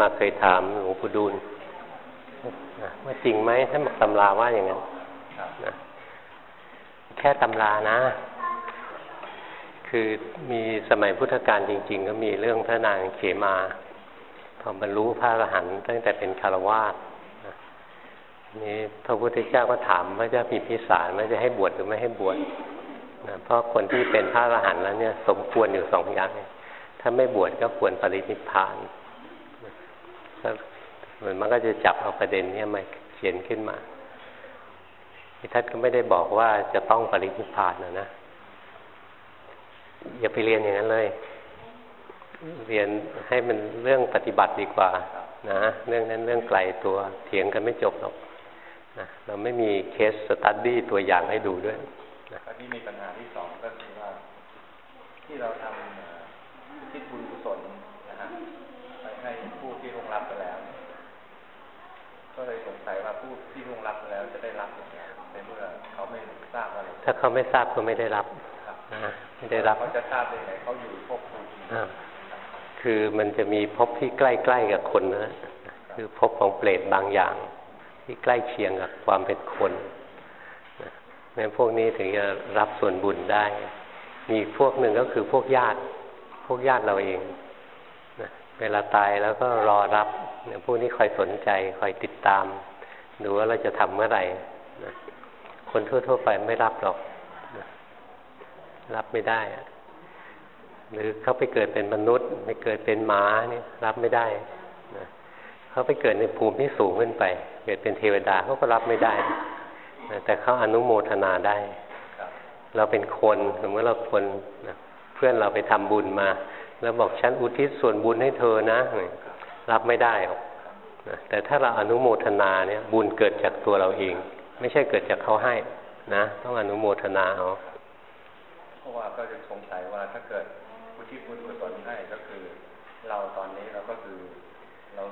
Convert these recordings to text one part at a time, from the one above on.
มาเคยถามหลวงปู่ดูลว่าจริงไหมท่านบอกตำราว่าอย่างนั้นนะแค่ตำรานะ คือมีสมัยพุทธกาลจริง ๆ ก็มีเรื่องพระนางเขมาพอบรรลุพระอรหันต์ตั้งแต่เป็นคารวาสนี่พระพุทธเจ้าก็ถามว่าจะมีพิสารว่าจะให้บวชหรือไม่ให้บวชนะเพราะคนที่เป็นพระอรหันต์แล้วเนี่ย สมควรอยู่สองอย่าง ถ้าไม่บวชก็ควรปรินิพพาน มันก็จะจับเอาประเด็นนี้มาเขียนขึ้นมาท่านก็ไม่ได้บอกว่าจะต้องปรินิพพานนะนะ อย่าไปเรียนอย่างนั้นเลย เรียนให้มันเรื่องปฏิบัติดีกว่า นะ เรื่องนั้นเรื่องไกลตัวเถียงกันไม่จบหรอกนะเราไม่มี case study ตัวอย่างให้ดูด้วยนะที่มีปัญหาที่สองก็คือว่าที่เราทำคิดบุญกุศลนะฮะไปให้ผู้ที่ร่วงรับไปแล้ว ก็เลยสงสัยว่าผู้ที่ร่วงรับไปแล้วจะได้รับอย่างไรในเมื่อเขาไม่ทราบอะไร ถ้าเขาไม่ทราบก็ไม่ได้รับนะไม่ได้รับเขาจะทราบได้ไงเขาอยู่ภพภูมิคือมันจะมีภพที่ใกล้ๆกับคนนะคือภพของเปรตบางอย่าง ที่ใกล้เคียงกับความเป็นคนแม้พวกนี้ถึงจะรับส่วนบุญได้ มีพวกหนึ่งก็คือพวกญาติ พวกญาติเราเองนะเวลาตายแล้วก็รอรับเนี่ยพวกนี้คอยสนใจคอยติดตาม ดูว่าเราจะทำเมื่อไหร่นะ คนทั่ว ๆ ไปไม่รับหรอก รับไม่ได้หรือเขาไปเกิดเป็นมนุษย์ไปเกิดเป็นหมาเนี่ยรับไม่ได้นะเขาไปเกิดในภูมิที่สูงขึ้นไป เกิดเป็นเทวดาเขาก็รับไม่ได้แต่เขาอนุโมทนาได้ เราเป็นคนสมมติเราคนเพื่อนเราไปทำบุญมา แล้วบอกฉันอุทิศส่วนบุญให้เธอนะรับไม่ได้หรอกแต่ถ้าเราอนุโมทนาเนี่ยบุญเกิดจากตัวเราเอง ไม่ใช่เกิดจากเขาให้นะต้องอนุโมทนาเอาเพราะว่าก็จะสงสัยว่าถ้าเกิดอุทิศบุญกุศลให้ก็คือ เราตอนนี้เราก็คือเรา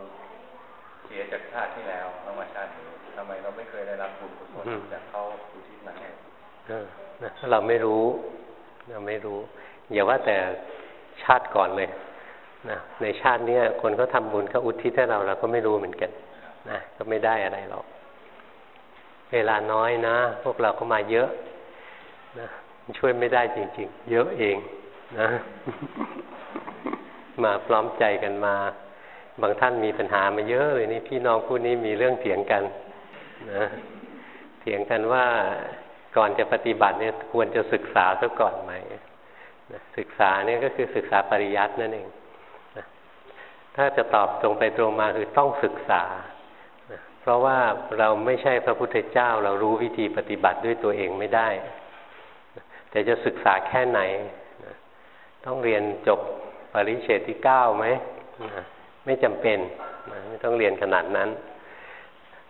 เสียจากชาติที่แล้วเรามาชาตินี้ทำไมเราไม่เคยได้รับบุญกุศลจากเขาอุทิศมาให้เราไม่รู้เราไม่รู้ อย่าว่าแต่ชาติก่อนเลยนะในชาตินี้คนเขาทาบุญเขาอุทิศให้เราเราก็ไม่รู้เหมือนกันนะก็ไม่ได้อะไรหรอก เวลาน้อยนะ พวกเราก็มาเยอะนะช่วยไม่ได้จริง ๆ เยอะเองนะ มาพร้อมใจกันมา บางท่านมีปัญหามาเยอะเลยนี่พี่น้องคู่นี้มีเรื่องเถียงกันนะเถียงกันว่าก่อนจะปฏิบัติเนี่ยควรจะศึกษาซะก่อนไหมศึกษาเนี่ยก็คือศึกษาปริยัตินั่นเองถ้าจะตอบตรงไปตรงมาคือต้องศึกษา เพราะว่าเราไม่ใช่พระพุทธเจ้า เรารู้วิธีปฏิบัติด้วยตัวเองไม่ได้ แต่จะศึกษาแค่ไหน ต้องเรียนจบปริเชตที่เก้าไหมไม่จำเป็นไม่ต้องเรียนขนาดนั้น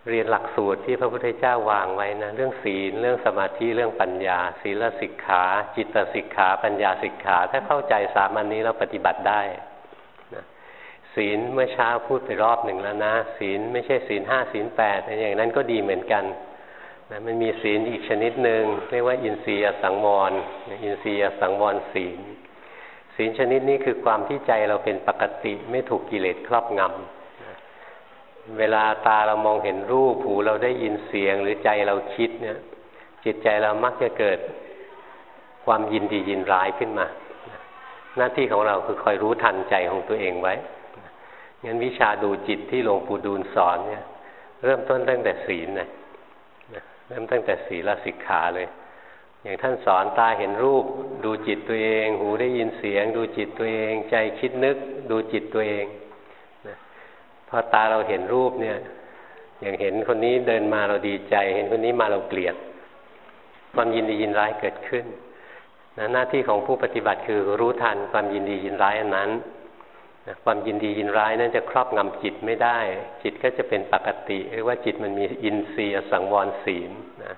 เรียนหลักสูตรที่พระพุทธเจ้าวางไว้นะเรื่องศีลเรื่องสมาธิเรื่องปัญญา ศีลสิกขา จิตสิกขา ปัญญาสิกขา ถ้าเข้าใจสามอันนี้เราปฏิบัติได้ ศีลเมื่อเช้าพูดไปรอบหนึ่งแล้วนะ ศีลไม่ใช่ศีลห้าศีลแปดอย่างนั้นก็ดีเหมือนกันนะมันมีศีลอีกชนิดหนึ่งเรียกว่า อินทรียสังวรอินทรียสังวรศีล ศีลชนิดนี้คือความที่ใจเราเป็นปกติไม่ถูกกิเลสครอบงำเวลาตาเรามองเห็นรูปหูเราได้ยินเสียงหรือใจเราคิดเนี่ย จิตใจเรามักจะเกิดความยินดียินร้ายขึ้นมา หน้าที่ของเราคือคอยรู้ทันใจของตัวเองไว้ งั้นวิชาดูจิตที่หลวงปู่ดูลสอนเนี่ย เริ่มต้นตั้งแต่ศีลนะเริ่มตั้งแต่ศีลสิกขาเลย อย่างท่านสอนตาเห็นรูป ดูจิตตัวเอง หูได้ยินเสียง ดูจิตตัวเอง ใจคิดนึก ดูจิตตัวเองพอตาเราเห็นรูปเนี่ย อย่างเห็นคนนี้เดินมาเราดีใจ เห็นคนนี้มาเราเกลียด ความยินดียินร้ายเกิดขึ้นนะหน้าที่ของผู้ปฏิบัติคือรู้ทันความยินดียินร้ายอันนั้น ความยินดียินร้ายนั้นจะครอบงำจิตไม่ได้ จิตก็จะเป็นปกติเรียกว่าจิตมันมีอินทรีย์สังวรศีลนะ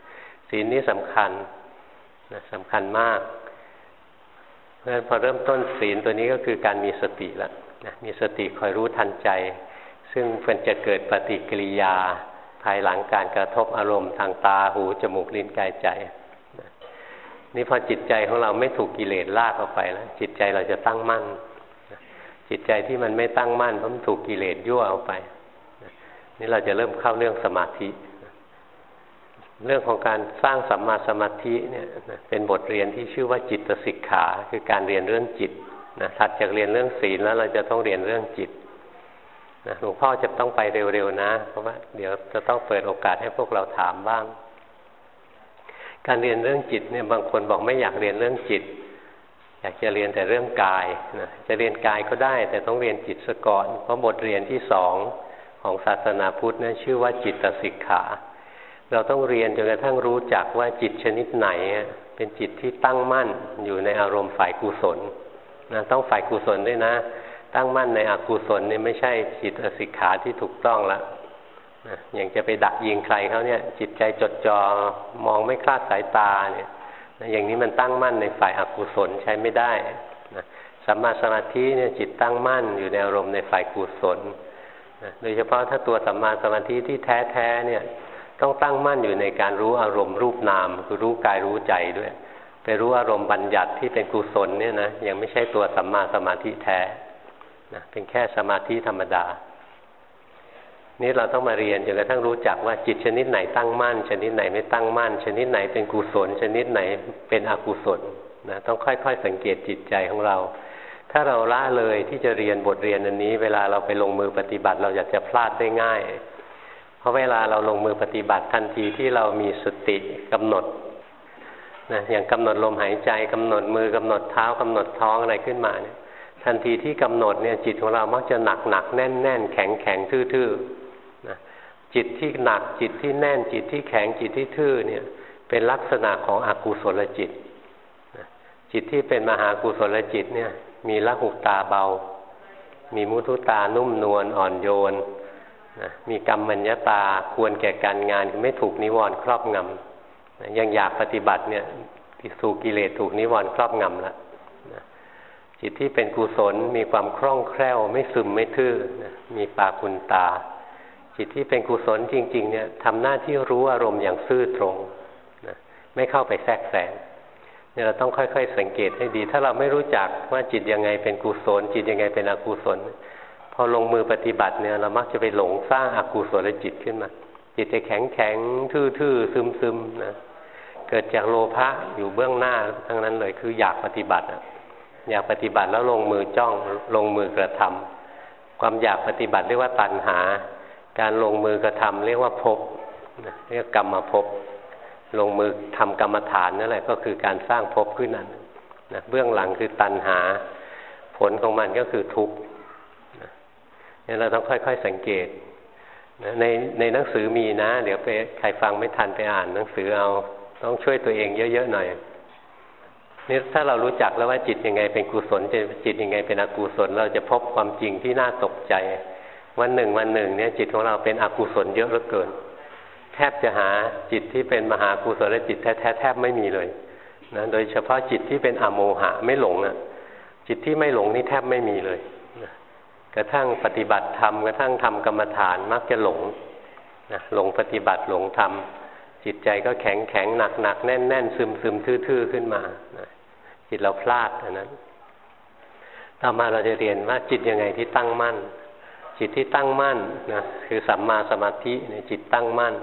ศีลนี้สำคัญนะสำคัญมากเพราะฉะนั้นพอเริ่มต้นศีลตัวนี้ก็คือการมีสติแล้วนะมีสติคอยรู้ทันใจ ซึ่งมันจะเกิดปฏิกิริยาภายหลังการกระทบอารมณ์ทางตาหูจมูกลิ้นกายใจนี่พอจิตใจของเราไม่ถูกกิเลสลากออกไปแล้วจิตใจเราจะตั้งมั่น จิตใจที่มันไม่ตั้งมั่นเพราะมันถูกกิเลสยั่วเอาไป นี่เราจะเริ่มเข้าเรื่องสมาธิ เรื่องของการสร้างสัมมาสมาธิเนี่ยเป็นบทเรียนที่ชื่อว่าจิตสิกขา คือการเรียนเรื่องจิตนะถัดจากเรียนเรื่องศีลแล้วเราจะต้องเรียนเรื่องจิตนะหลวงพ่อจะต้องไปเร็วๆนะ เพราะว่าเดี๋ยวจะต้องเปิดโอกาสให้พวกเราถามบ้าง การเรียนเรื่องจิตเนี่ยบางคนบอกไม่อยากเรียนเรื่องจิต อยากจะเรียนแต่เรื่องกายนะจะเรียนกายก็ได้ แต่ต้องเรียนจิตซะก่อน เพราะบทเรียนที่สองของศาสนาพุทธนะั้นชื่อว่าจิตสิกขา เราต้องเรียนจนกระทั่งรู้จักว่าจิตชนิดไหน เป็นจิตที่ตั้งมั่นอยู่ในอารมณ์ฝ่ายกุศลนะต้องฝ่ายกุศลด้วยนะ ตั้งมั่นในอกุศลนี่ไม่ใช่จิตสิกขาที่ถูกต้องละนะอย่างจะไปดักยิงใครเขาเนี่ย จิตใจจดจอ่อมองไม่คลาดสายตาเนี่ย อย่างนี้มันตั้งมั่นในฝ่ายอากุศลใช้ไม่ได้นะสัมมาสมาธิเนี่ยจิตตั้งมั่นอยู่ในอารมณ์ในฝ่ายกุศลนะโดยเฉพาะถ้าตัวสัมมาสมาธิที่แท้แท้เนี่ยต้องตั้งมั่นอยู่ในการรู้อารมณ์รูปนาม คือรู้กายรู้ใจด้วย ไปรู้อารมณ์บัญญัติที่เป็นกุศลเนี่ยนะยังไม่ใช่ตัวสัมมาสมาธิแท้นะเป็นแค่สมาธิธรรมดา นี่เราต้องมาเรียนจนกระทั่งรู้จักว่าจิตชนิดไหนตั้งมั่น ชนิดไหนไม่ตั้งมั่น ชนิดไหนเป็นกุศล ชนิดไหนเป็นอกุศลนะต้องค่อย ๆ สังเกตจิตใจของเรา ถ้าเราละเลยที่จะเรียนบทเรียนอันนี้ เวลาเราไปลงมือปฏิบัติเราอยากจะพลาดได้ง่าย เพราะเวลาเราลงมือปฏิบัติทันทีที่เรามีสติกำหนดนะอย่างกำหนดลมหายใจกำหนดมือกำหนดเท้ากำหนดท้องอะไรขึ้นมาเนี่ยทันทีที่กำหนดเนี่ยจิตของเรามักจะหนักหนักแน่นแน่นแข็งแข็งทื่อๆ จิตที่หนักจิตที่แน่นจิตที่แข็งจิตที่ทื่อเนี่ย เป็นลักษณะของอกุศลจิตจิตที่เป็นมหากุศลจิตเนี่ย มีละหุตาเบา มีมุทุตานุ่มนวลอ่อนโยนนะมีกรรมัญญาตาควรแก่การงานไม่ถูกนิวรณ์ครอบงำยังอยากปฏิบัติเนี่ยถูกกิเลสถูกนิวรณ์ครอบงำแล้วจิตที่เป็นกุศลมีความคล่องแคล่ว ไม่ซึมไม่ทื่อมีปาคุณตา จิตที่เป็นกุศลจริง ๆ เนี่ยทำหน้าที่รู้อารมณ์อย่างซื่อตรงนะไม่เข้าไปแทรกแซงเนี่ยเราต้องค่อย ๆ สังเกตให้ดี ถ้าเราไม่รู้จักว่าจิตยังไงเป็นกุศล จิตยังไงเป็นอกุศล พอลงมือปฏิบัติเนี่ย เรามักจะไปหลงสร้างอากุศลจิตขึ้นมา จิตจะแข็งแข็งทื่อๆซึมๆนะเกิดจากโลภะอยู่เบื้องหน้าทั้งนั้นเลยคืออยากปฏิบัติอยากปฏิบัติแล้วลงมือจ้องลงมือกระทำความอยากปฏิบัติเรียกว่าตัณหา การลงมือกระทำเรียกว่าภพเรียกกรรมภพลงมือทำกรรมฐานนั่นแหละก็คือการสร้างภพขึ้นนั้นนะเบื้องหลังคือตัณหา ผลของมันก็คือทุกข์นี่เราต้องค่อย ๆ สังเกตในในหนังสือมีนะ เดี๋ยวไปใครฟังไม่ทันไปอ่านหนังสือเอาต้องช่วยตัวเองเยอะ ๆ หน่อยนี่ถ้าเรารู้จักแล้วว่าจิตยังไงเป็นกุศลจิตยังไงเป็นอกุศล เราจะพบความจริงที่น่าตกใจ วันหนึ่งวันหนึ่งเนี่ยจิตของเราเป็นอกุศลเยอะเหลือเกิน แทบจะหาจิตที่เป็นมหากุศลและจิตแท้ๆแทบไม่มีเลยนะโดยเฉพาะจิตที่เป็นอโมหะไม่หลงอะ จิตที่ไม่หลงนี่แทบไม่มีเลยนะกระทั่งปฏิบัติธรรมกระทั่งทำกรรมฐานมักจะหลงนะหลงปฏิบัติหลงธรรมจิตใจก็แข็งแข็งหนักหนักแน่นแน่นซึมซึมทื่อๆขึ้นมาจิตเราพลาดอันนั้น ต่อมาเราจะเรียนว่าจิตยังไงที่ตั้งมั่น จิตที่ตั้งมั่นนะคือสัมมาสมาธิในจิตตั้งมั่น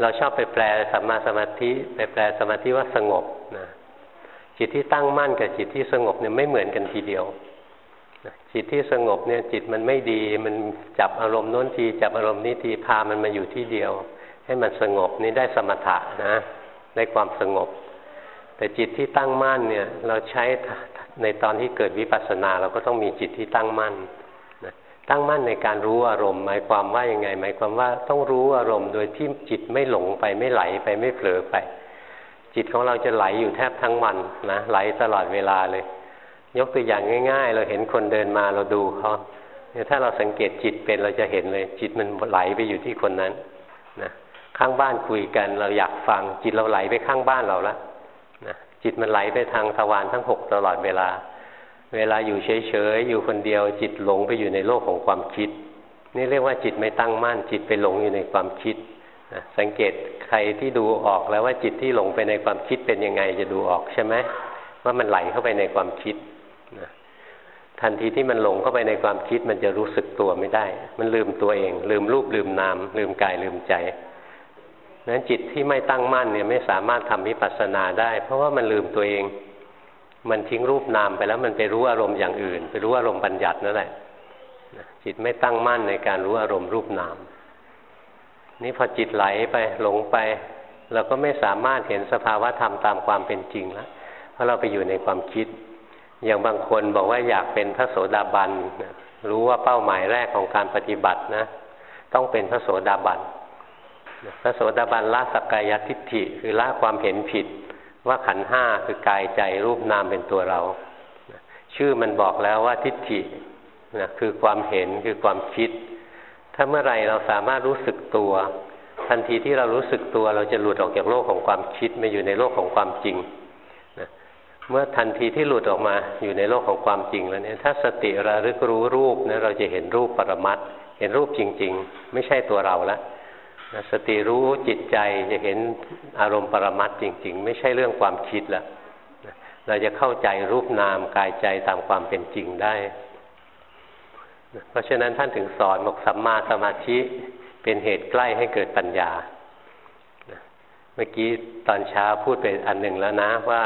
เราชอบไปแปลสัมมาสมาธิ ไปแปลสมาธิว่าสงบนะจิตที่ตั้งมั่นกับจิตที่สงบเนี่ยไม่เหมือนกันทีเดียวจิตที่สงบเนี่ยจิตมันไม่ดี มันจับอารมณ์โน้นทีจับอารมณ์นี้ทีพามันมาอยู่ที่เดียว ให้มันสงบนี่ได้สมถะนะได้ความสงบ แต่จิตที่ตั้งมั่นเนี่ยเราใช้ในตอนที่เกิดวิปัสสนาเราก็ต้องมีจิตที่ตั้งมั่น ตั้งมั่นในการรู้อารมณ์หมายความว่ายังไง หมายความว่าต้องรู้อารมณ์โดยที่จิตไม่หลงไปไม่ไหลไปไม่เผลอไป จิตของเราจะไหลอยู่แทบทั้งวันนะไหลตลอดเวลาเลย ยกตัวอย่างง่าย ๆ เราเห็นคนเดินมาเราดูเขาเนี่ยถ้าเราสังเกตจิตเป็นเราจะเห็นเลย จิตมันไหลไปอยู่ที่คนนั้นนะข้างบ้านคุยกันเราอยากฟัง จิตเราไหลไปข้างบ้านเราละนะจิตมันไหลไปทางทวารทั้งหกตลอดเวลา เวลาอยู่เฉยๆ อยู่คนเดียวจิตหลงไปอยู่ในโลกของความคิด นี่เรียกว่าจิตไม่ตั้งมั่น จิตไปหลงอยู่ในความคิดนะสังเกตใครที่ดูออกแล้วว่าจิตที่หลงไปในความคิดเป็นยังไงจะดูออกใช่ไหมว่ามันไหลเข้าไปในความคิดนะทันทีที่มันหลงเข้าไปในความคิดมันจะรู้สึกตัวไม่ได้ มันลืมตัวเอง ลืมรูปลืมนาม ลืมกายลืมใจนั้นจิตที่ไม่ตั้งมั่นเนี่ยไม่สามารถทำวิปัสสนาได้ เพราะว่ามันลืมตัวเอง มันทิ้งรูปนามไปแล้วมันไปรู้อารมณ์อย่างอื่น ไปรู้อารมณ์บัญญัตินั่นแหละจิตไม่ตั้งมั่นในการรู้อารมณ์รูปนาม นี่พอจิตไหลไปหลงไป เราก็ไม่สามารถเห็นสภาวะธรรมตามความเป็นจริงแล้วเพราะเราไปอยู่ในความคิด อย่างบางคนบอกว่าอยากเป็นพระโสดาบันรู้ว่าเป้าหมายแรกของการปฏิบัตินะ ต้องเป็นพระโสดาบันพระโสดาบันละสักกายทิฏฐิคือละความเห็นผิด ว่าขันห้าคือกายใจรูปนามเป็นตัวเรา ชื่อมันบอกแล้วว่าทิฏฐินะคือความเห็นคือความคิด ถ้าเมื่อไรเราสามารถรู้สึกตัว ทันทีที่เรารู้สึกตัวเราจะหลุดออกจากโลกของความคิดมาอยู่ในโลกของความจริงนะเมื่อทันทีที่หลุดออกมาอยู่ในโลกของความจริงแล้วเนี่ยถ้าสติระลึกรู้รูปนะเราจะเห็นรูปปรมัตเห็นรูปจริง ๆ ไม่ใช่ตัวเราแล้ว สติรู้จิตใจจะเห็นอารมณ์ปรมัตจริง ๆ ไม่ใช่เรื่องความคิดล้วเราจะเข้าใจรูปนามกายใจตามความเป็นจริงได้ เพราะฉะนั้นท่านถึงสอนบอกสัมมาสมาธิเป็นเหตุใกล้ให้เกิดปัญญา เมื่อกี้ตอนเช้าพูดไปอันหนึ่งแล้วนะว่า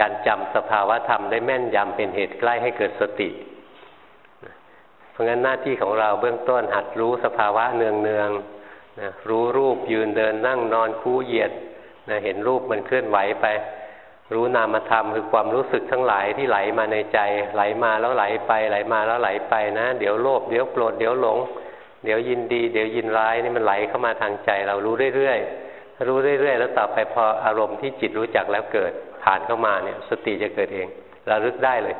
การจำสภาวะธรรมได้แม่นยำเป็นเหตุใกล้ให้เกิดสติ เพราะงั้นหน้าที่ของเราเบื้องต้นหัดรู้สภาวะเนืองเนะรู้รูปยืนเดินนั่งนอนคู่เหยียดนะเห็นรูปมันเคลื่อนไหวไป รู้นามธรรมคือความรู้สึกทั้งหลายที่ไหลมาในใจ ไหลมาแล้วไหลไป ไหลมาแล้วไหลไปนะ เดี๋ยวโลภเดี๋ยวโกรธเดี๋ยวหลง เดี๋ยวยินดี เดี๋ยวยินร้ายนี่มันไหลเข้ามาทางใจ เรารู้เรื่อยๆรู้เรื่อยๆแล้วต่อไปพออารมณ์ที่จิตรู้จักแล้วเกิดผ่านเข้ามาเนี่ย สติจะเกิดเองเราลึกได้เลย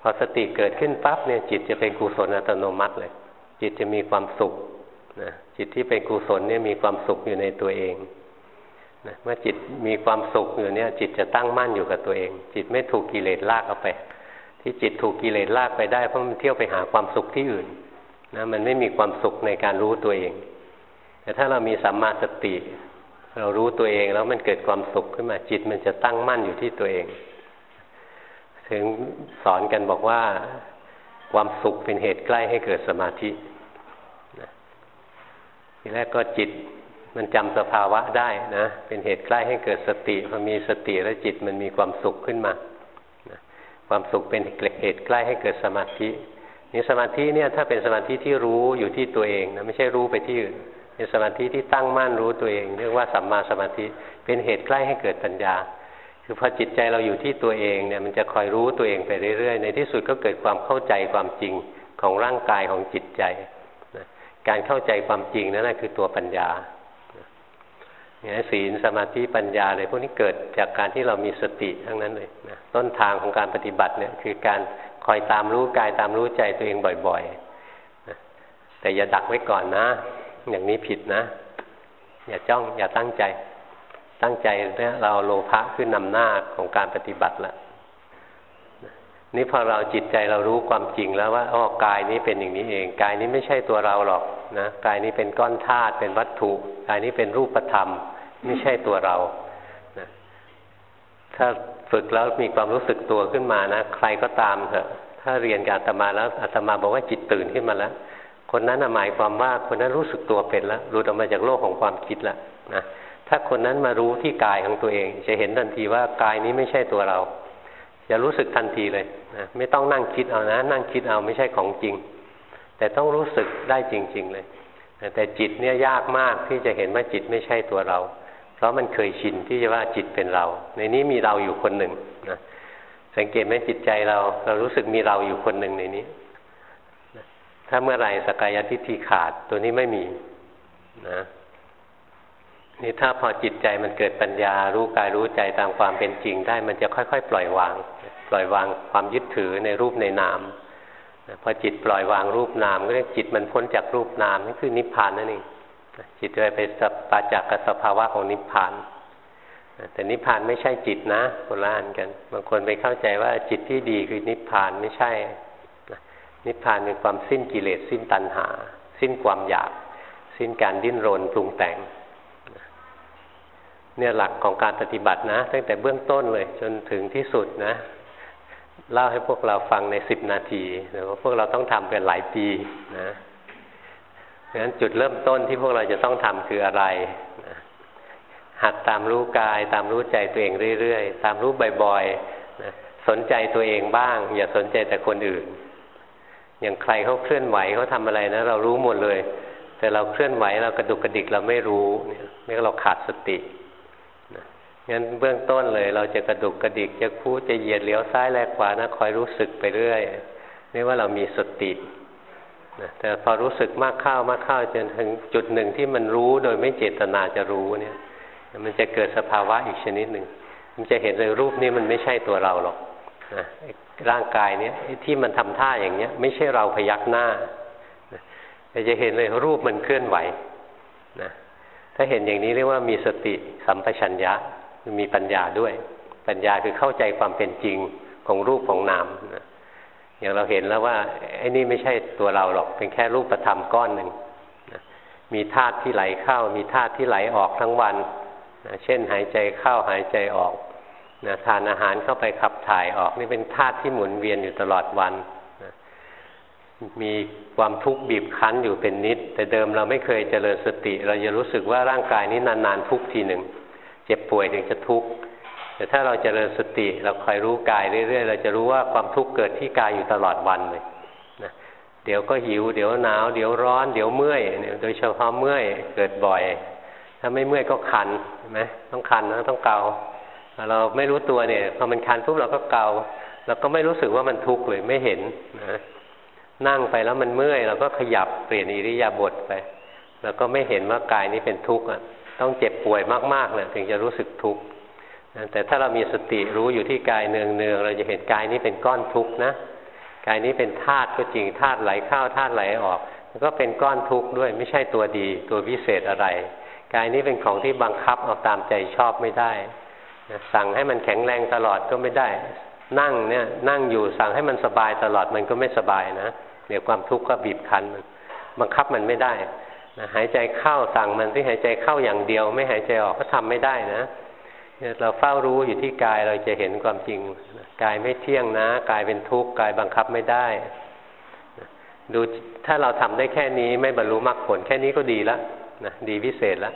พอสติเกิดขึ้นปั๊บเนี่ยจิตจะเป็นกุศลอัตโนมัติเลย จิตจะมีความสุขนะ จิตที่เป็นกุศลเนี่ยมีความสุขอยู่ในตัวเองนะเมื่อจิตมีความสุขอยู่เนี่ยจิตจะตั้งมั่นอยู่กับตัวเอง จิตไม่ถูกกิเลสลากเอาไป ที่จิตถูกกิเลสลากไปได้เพราะมันเที่ยวไปหาความสุขที่อื่นนะมันไม่มีความสุขในการรู้ตัวเอง แต่ถ้าเรามีสัมมาสติ เรารู้ตัวเองแล้วมันเกิดความสุขขึ้นมาจิตมันจะตั้งมั่นอยู่ที่ตัวเอง ถึงสอนกันบอกว่า ความสุขเป็นเหตุใกล้ให้เกิดสมาธิ ทีแรกก็จิตมันจำสภาวะได้นะ เป็นเหตุใกล้ให้เกิดสติพอมีสติแล้วจิตมันมีความสุขขึ้นมาความสุขเป็นเหตุใกล้ให้เกิดสมาธินี่สมาธิเนี่ยถ้าเป็นสมาธิที่รู้อยู่ที่ตัวเองนะไม่ใช่รู้ไปที่อื่นเป็นสมาธิที่ตั้งมั่นรู้ตัวเอง เรียกว่าสัมมาสมาธิเป็นเหตุใกล้ให้เกิดปัญญา คือพอจิตใจเราอยู่ที่ตัวเองเนี่ยมันจะคอยรู้ตัวเองไปเรื่อยๆ ในที่สุดก็เกิดความเข้าใจความจริงของร่างกายของจิตใจ การเข้าใจความจริงนั่นแหละคือตัวปัญญาเนี่ยศีลสมาธิปัญญาเลยพวกนี้เกิดจากการที่เรามีสติทั้งนั้นเลยนะต้นทางของการปฏิบัติเนี่ยคือการคอยตามรู้กายตามรู้ใจตัวเองบ่อยๆนะแต่อย่าดักไว้ก่อนนะ อย่างนี้ผิดนะ อย่าจ้องอย่าตั้งใจ ตั้งใจเนี่ยเราโลภะขึ้นนำหน้าของการปฏิบัติละ นี่พอเราจิตใจเรารู้ความจริงแล้วว่าอ๋อกายนี้เป็นอย่างนี้เอง กายนี้ไม่ใช่ตัวเราหรอกนะกายนี้เป็นก้อนธาตุเป็นวัตถุ กายนี้เป็นรูปธรรม ไม่ใช่ตัวเรานะถ้าฝึกแล้วมีความรู้สึกตัวขึ้นมานะใครก็ตามเถอะ ถ้าเรียนกับอาตมาแล้วอาตมาบอกว่าจิตตื่นขึ้นมาแล้ว คนนั้นหมายความว่าคนนั้นรู้สึกตัวเป็นแล้วรู้ออกมาจากโลกของความคิดแล้วนะถ้าคนนั้นมารู้ที่กายของตัวเอง จะเห็นทันทีว่ากายนี้ไม่ใช่ตัวเรา จะรู้สึกทันทีเลยนะไม่ต้องนั่งคิดเอานะ นั่งคิดเอาไม่ใช่ของจริง แต่ต้องรู้สึกได้จริง ๆ เลย แต่จิตเนี่ยยากมากที่จะเห็นว่าจิตไม่ใช่ตัวเรา เพราะมันเคยชินที่จะว่าจิตเป็นเรา ในนี้มีเราอยู่คนหนึ่งนะสังเกตไหมจิตใจเรา เรารู้สึกมีเราอยู่คนหนึ่งในนี้ถ้าเมื่อไหร่สกายทิฏฐิขาดตัวนี้ไม่มีนะนี่ถ้าพอจิตใจมันเกิดปัญญา รู้กายรู้ใจตามความเป็นจริงได้ มันจะค่อย ๆ ปล่อยวาง ปล่อยวางความยึดถือในรูปในนามพอจิตปล่อยวางรูปนามก็เรียกจิตมันพ้นจากรูปนามนี่คือนิพพานนั่นเองจิตจะไปสปาจากกับสภาวะของนิพพาน แต่นิพพานไม่ใช่จิตนะคนละอันกัน บางคนไปเข้าใจว่าจิตที่ดีคือนิพพานไม่ใช่ นิพพานเป็นความสิ้นกิเลสสิ้นตัณหา สิ้นความอยาก สิ้นการดิ้นรนปรุงแต่งเนี่ยหลักของการปฏิบัตินะ ตั้งแต่เบื้องต้นเลยจนถึงที่สุดนะ เล่าให้พวกเราฟังในสิบนาทีแต่ว่าพวกเราต้องทำกันหลายปีนะเพราะฉะนั้นจุดเริ่มต้นที่พวกเราจะต้องทำคืออะไรนะหัดตามรู้กาย ตามรู้ใจตัวเองเรื่อยๆ ตามรู้บ่อยๆนะสนใจตัวเองบ้าง อย่าสนใจแต่คนอื่น อย่างใครเขาเคลื่อนไหวเขาทำอะไรนะ เรารู้หมดเลย แต่เราเคลื่อนไหวเรากระดุกกระดิกเราไม่รู้เนี่ยนี่เราขาดสติ งั้นเบื้องต้นเลย เราจะกระดุกกระดิกจะคู่จะเหยียดเลี้ยวซ้ายแลกขวานะคอยรู้สึกไปเรื่อยนี่ว่าเรามีสตินะแต่พอรู้สึกมากเข้ามากเข้าจนถึงจุดหนึ่งที่มันรู้โดยไม่เจตนาจะรู้เนี่ย มันจะเกิดสภาวะอีกชนิดหนึ่งมันจะเห็นเลยรูปนี้มันไม่ใช่ตัวเราหรอกนะร่างกายเนี้ยที่มันทำท่าอย่างเนี้ย ไม่ใช่เราพยักหน้าแต่จะเห็นเลยรูปมันเคลื่อนไหวนะถ้าเห็นอย่างนี้เรียกว่ามีสติสัมปชัญญะ มีปัญญาด้วย ปัญญาคือเข้าใจความเป็นจริงของรูปของนามนะอย่างเราเห็นแล้วว่าไอ้นี่ไม่ใช่ตัวเราหรอกเป็นแค่รูปธรรมก้อนหนึ่งนะมีธาตุที่ไหลเข้า มีธาตุที่ไหลออกทั้งวันนะเช่นหายใจเข้าหายใจออกนะทานอาหารเข้าไปขับถ่ายออกนี่เป็นธาตุที่หมุนเวียนอยู่ตลอดวันนะมีความทุกข์บีบคั้นอยู่เป็นนิด แต่เดิมเราไม่เคยเจริญสติ เราจะรู้สึกว่าร่างกายนี้นานๆทุกทีหนึ่ง เจ็บป่วยถึงจะทุกข์แต่ถ้าเราจเจริญสติ เราคอยรู้กายเรื่อยๆ เราจะรู้ว่าความทุกข์เกิดที่กายอยู่ตลอดวันเลยนะเดี๋ยวก็หิว เดี๋ยวหนาว เดี๋ยวร้อน เดี๋ยวเมื่อยเนี่ยโดยเฉพาะเมื่อยเกิดบ่อย ถ้าไม่เมื่อยก็คันใช่ไหมต้องคันนะต้องเกา เราไม่รู้ตัวเนี่ยพอมันคันปุ๊บเราก็เกาเราก็ไม่รู้สึกว่ามันทุกข์เลยไม่เห็นนะนั่งไปแล้วมันเมื่อยเราก็ขยับเปลี่ยนอิริยาบถไปเราก็ไม่เห็นว่ากายนี้เป็นทุกข์อะ ต้องเจ็บป่วยมากๆเลยถึงจะรู้สึกทุกข์แต่ถ้าเรามีสติรู้อยู่ที่กายเนืองเนืองเราจะเห็นกายนี้เป็นก้อนทุกข์นะกายนี้เป็นธาตุก็จริงธาตุไหลเข้าธาตุไหลออกก็เป็นก้อนทุกข์ด้วยไม่ใช่ตัวดี ตัวพิเศษอะไร กายนี้เป็นของที่บังคับเอาตามใจชอบไม่ได้สั่งให้มันแข็งแรงตลอดก็ไม่ได้ นั่งเนี่ยนั่งอยู่สั่งให้มันสบายตลอดมันก็ไม่สบายนะเดี๋ยวความทุกข์ก็บีบคั้นมันบังคับมันไม่ได้ หายใจเข้าสั่งมันที่หายใจเข้าอย่างเดียว ไม่หายใจออกก็ทำไม่ได้นะเราเฝ้ารู้อยู่ที่กายเราจะเห็นความจริงกายไม่เที่ยงนะกายเป็นทุกข์กายบังคับไม่ได้ดูถ้าเราทำได้แค่นี้ไม่บรรลุมรรคผลแค่นี้ก็ดีแล้วนะดีพิเศษแล้ว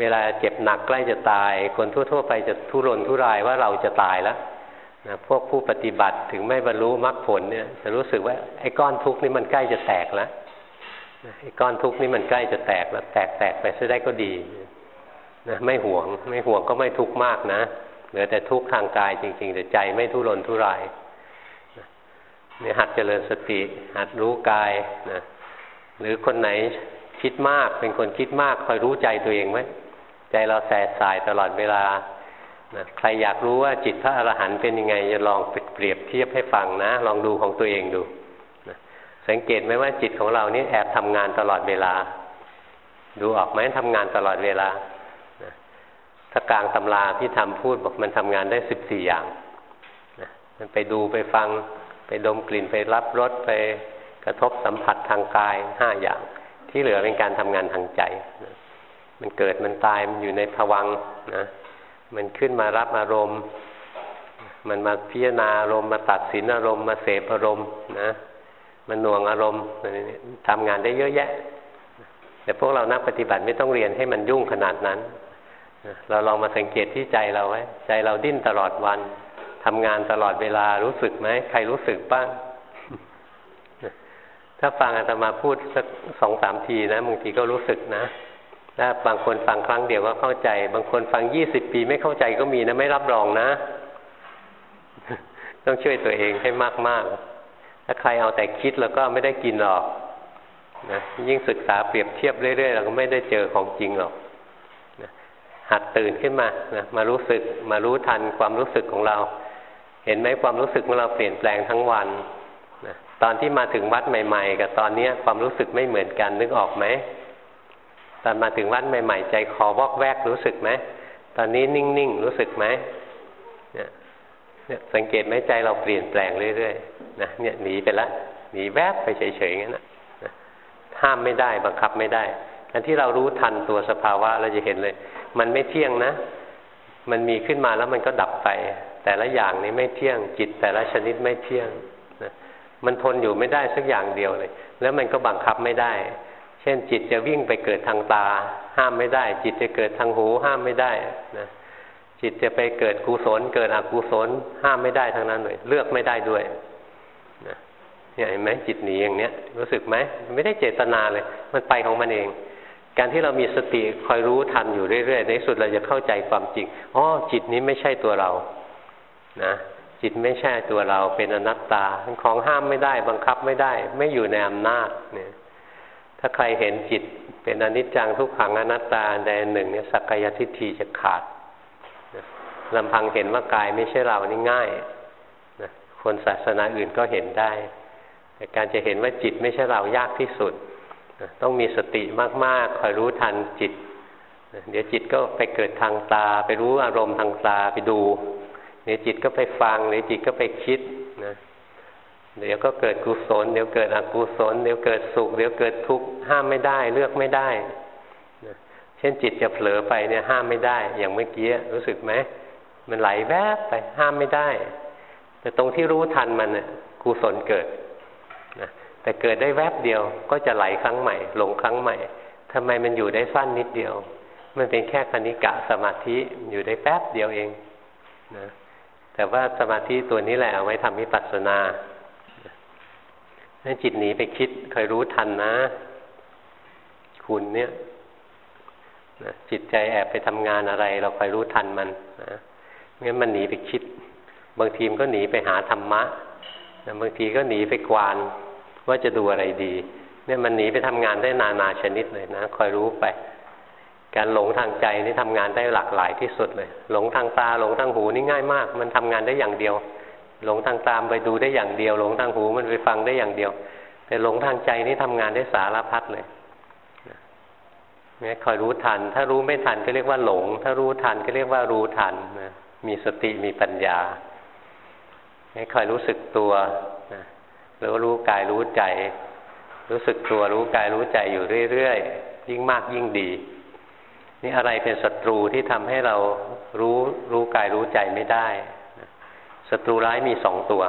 เวลาเจ็บหนักใกล้จะตาย คนทั่ว ๆ ไปจะทุรนทุรายว่าเราจะตายแล้วนะพวกผู้ปฏิบัติถึงไม่บรรลุมรรคผลเนี่ยจะรู้สึกว่าไอ้ก้อนทุกข์นี่มันใกล้จะแตกแล้ว ก้อนทุกข์นี่มันใกล้จะแตกแล้วแตกแตกไปซะได้ก็ดีนะไม่ห่วง ไม่ห่วงก็ไม่ทุกข์มากนะเหลือแต่ทุกข์ทางกายจริง ๆ แต่ใจไม่ทุรนทุรายนี่หัดเจริญสติ หัดรู้กายนะหรือคนไหนคิดมากเป็นคนคิดมากคอยรู้ใจตัวเองไหมใจเราแสบสายตลอดเวลานะใครอยากรู้ว่าจิตพระอรหันต์เป็นยังไงจะลองเปรียบเทียบให้ฟังนะ ลองดูของตัวเองดู สังเกตไหมว่าจิตของเรานี่แอบทำงานตลอดเวลา ดูออกไหมทำงานตลอดเวลาถ้ากลางตำราที่ทำพูดบอกมันทำงานได้สิบสี่อย่างมันไปดูไปฟังไปดมกลิ่นไปรับรสไปกระทบสัมผัสทางกายห้าอย่าง ที่เหลือเป็นการทำงานทางใจ มันเกิดมันตายมันอยู่ในภวังนะมันขึ้นมารับอารมณ์ มันมาพิจารณาอารมณ์มาตัดสินอารมณ์มาเสพอารมณ์นะ มันหน่วงอารมณ์ทำงานได้เยอะแยะ แต่พวกเรานักปฏิบัติไม่ต้องเรียนให้มันยุ่งขนาดนั้น เราลองมาสังเกตที่ใจเราไว้ ใจเราดิ้นตลอดวันทำงานตลอดเวลารู้สึกไหมใครรู้สึกบ้างถ้าฟังอาตมาพูดสักสองสามทีนะบางทีก็รู้สึกนะถ้าบางคนฟังครั้งเดียวก็เข้าใจ บางคนฟังยี่สิบปีไม่เข้าใจก็มีนะไม่รับรองนะ ต้องช่วยตัวเองให้มากๆ ถ้าใครเอาแต่คิดแล้วก็ไม่ได้กินหรอกนะยิ่งศึกษาเปรียบเทียบเรื่อยๆเราก็ไม่ได้เจอของจริงหรอกนะหัดตื่นขึ้นมานะมารู้สึกมารู้ทันความรู้สึกของเรา เห็นไหมความรู้สึกของเราเปลี่ยนแปลงทั้งวันนะตอนที่มาถึงวัดใหม่ ๆ กับตอนนี้ความรู้สึกไม่เหมือนกันนึกออกไหมตอนมาถึงวัดใหม่ ๆ ใจคอวอกแวกรู้สึกไหมตอนนี้นิ่งๆรู้สึกไหมเนี่ยสังเกตไหมใจเราเปลี่ยนแปลงเรื่อยๆ นะเนี่ยหนีไปละหนีแวบไปเฉยๆงั้นนะห้ามไม่ได้บังคับไม่ได้การที่เรารู้ทันตัวสภาวะเราจะเห็นเลย มันไม่เที่ยงนะ มันมีขึ้นมาแล้วมันก็ดับไป แต่ละอย่างนี้ไม่เที่ยงจิต แต่ละชนิดไม่เที่ยงนะมันทนอยู่ไม่ได้สักอย่างเดียวเลย แล้วมันก็บังคับไม่ได้ เช่นจิตจะวิ่งไปเกิดทางตา ห้ามไม่ได้ จิตจะเกิดทางหูห้ามไม่ได้นะจิตจะไปเกิดกุศลเกิดอกุศลห้ามไม่ได้ทั้งนั้นเลยเลือกไม่ได้ด้วย เนี่ยเห็นไหมจิตหนีอย่างเนี้ยรู้สึกไหมไม่ได้เจตนาเลย มันไปของมันเอง การที่เรามีสติคอยรู้ทันอยู่เรื่อยๆในสุดเราจะเข้าใจความจริงอ๋อจิตนี้ไม่ใช่ตัวเรา นะจิตไม่ใช่ตัวเราเป็นอนัตตาของห้ามไม่ได้ บังคับไม่ได้ ไม่อยู่ในอำนาจเนี่ย ถ้าใครเห็นจิตเป็นอนิจจังทุกขังอนัตตาใดหนึ่งเนี่ยสักกายทิฏฐิจะขาดลำพังเห็นว่ากายไม่ใช่เรานี่ง่ายนะคนศาสนาอื่นก็เห็นได้ แต่การจะเห็นว่าจิตไม่ใช่เรายากที่สุด ต้องมีสติมากๆ คอยรู้ทันจิต เดี๋ยวจิตก็ไปเกิดทางตา ไปรู้อารมณ์ทางตาไปดูเดี๋ยวจิตก็ไปฟังเดี๋ยวจิตก็ไปคิดนะเดี๋ยวก็เกิดกุศล เดี๋ยวเกิดอกุศล เดี๋ยวเกิดสุข เดี๋ยวเกิดทุกข์ห้ามไม่ได้ เลือกไม่ได้นะเช่นจิตจะเผลอไปเนี่ยห้ามไม่ได้ อย่างเมื่อกี้รู้สึกไหมมันไหลแวบไปห้ามไม่ได้ แต่ตรงที่รู้ทันมันเนี่ยกุศลเกิด แต่เกิดได้แวบเดียวก็จะไหลครั้งใหม่ หลงครั้งใหม่ทำไมมันอยู่ได้สั้นนิดเดียว มันเป็นแค่คณิกะสมาธิอยู่ได้แป๊บเดียวเองนะแต่ว่าสมาธิตัวนี้แหละเอาไว้ทำวิปัสสนาถ้าจิตหนีไปคิดคอยรู้ทันนะ คุณเนี่ยนะจิตใจแอบไปทำงานอะไร เราคอยรู้ทันมันนะงั้นมันหนีไปคิด บางทีมันก็หนีไปหาธรรมะ บางทีก็หนีไปกวาน ว่าจะดูอะไรดี เนี่ยมันหนีไปทำงานได้นานาชนิดเลยนะคอยรู้ไป การหลงทางใจนี่ทำงานได้หลากหลายที่สุดเลย หลงทางตาหลงทางหูนี่ง่ายมาก มันทำงานได้อย่างเดียว หลงทางตามไปดูได้อย่างเดียว หลงทางหูมันไปฟังได้อย่างเดียว แต่หลงทางใจนี่ทำงานได้สารพัดเลยเนี่ยคอยรู้ทัน ถ้ารู้ไม่ทันก็เรียกว่าหลง ถ้ารู้ทันก็เรียกว่ารู้ทันนะมีสติมีปัญญาให้คอยรู้สึกตัวนะ หรือว่ารู้กายรู้ใจ รู้สึกตัวรู้กายรู้ใจอยู่เรื่อยๆยิ่งมากยิ่งดี นี่อะไรเป็นศัตรูที่ทำให้เรารู้รู้กายรู้ใจไม่ได้ศัตรูร้ายมีสองตัว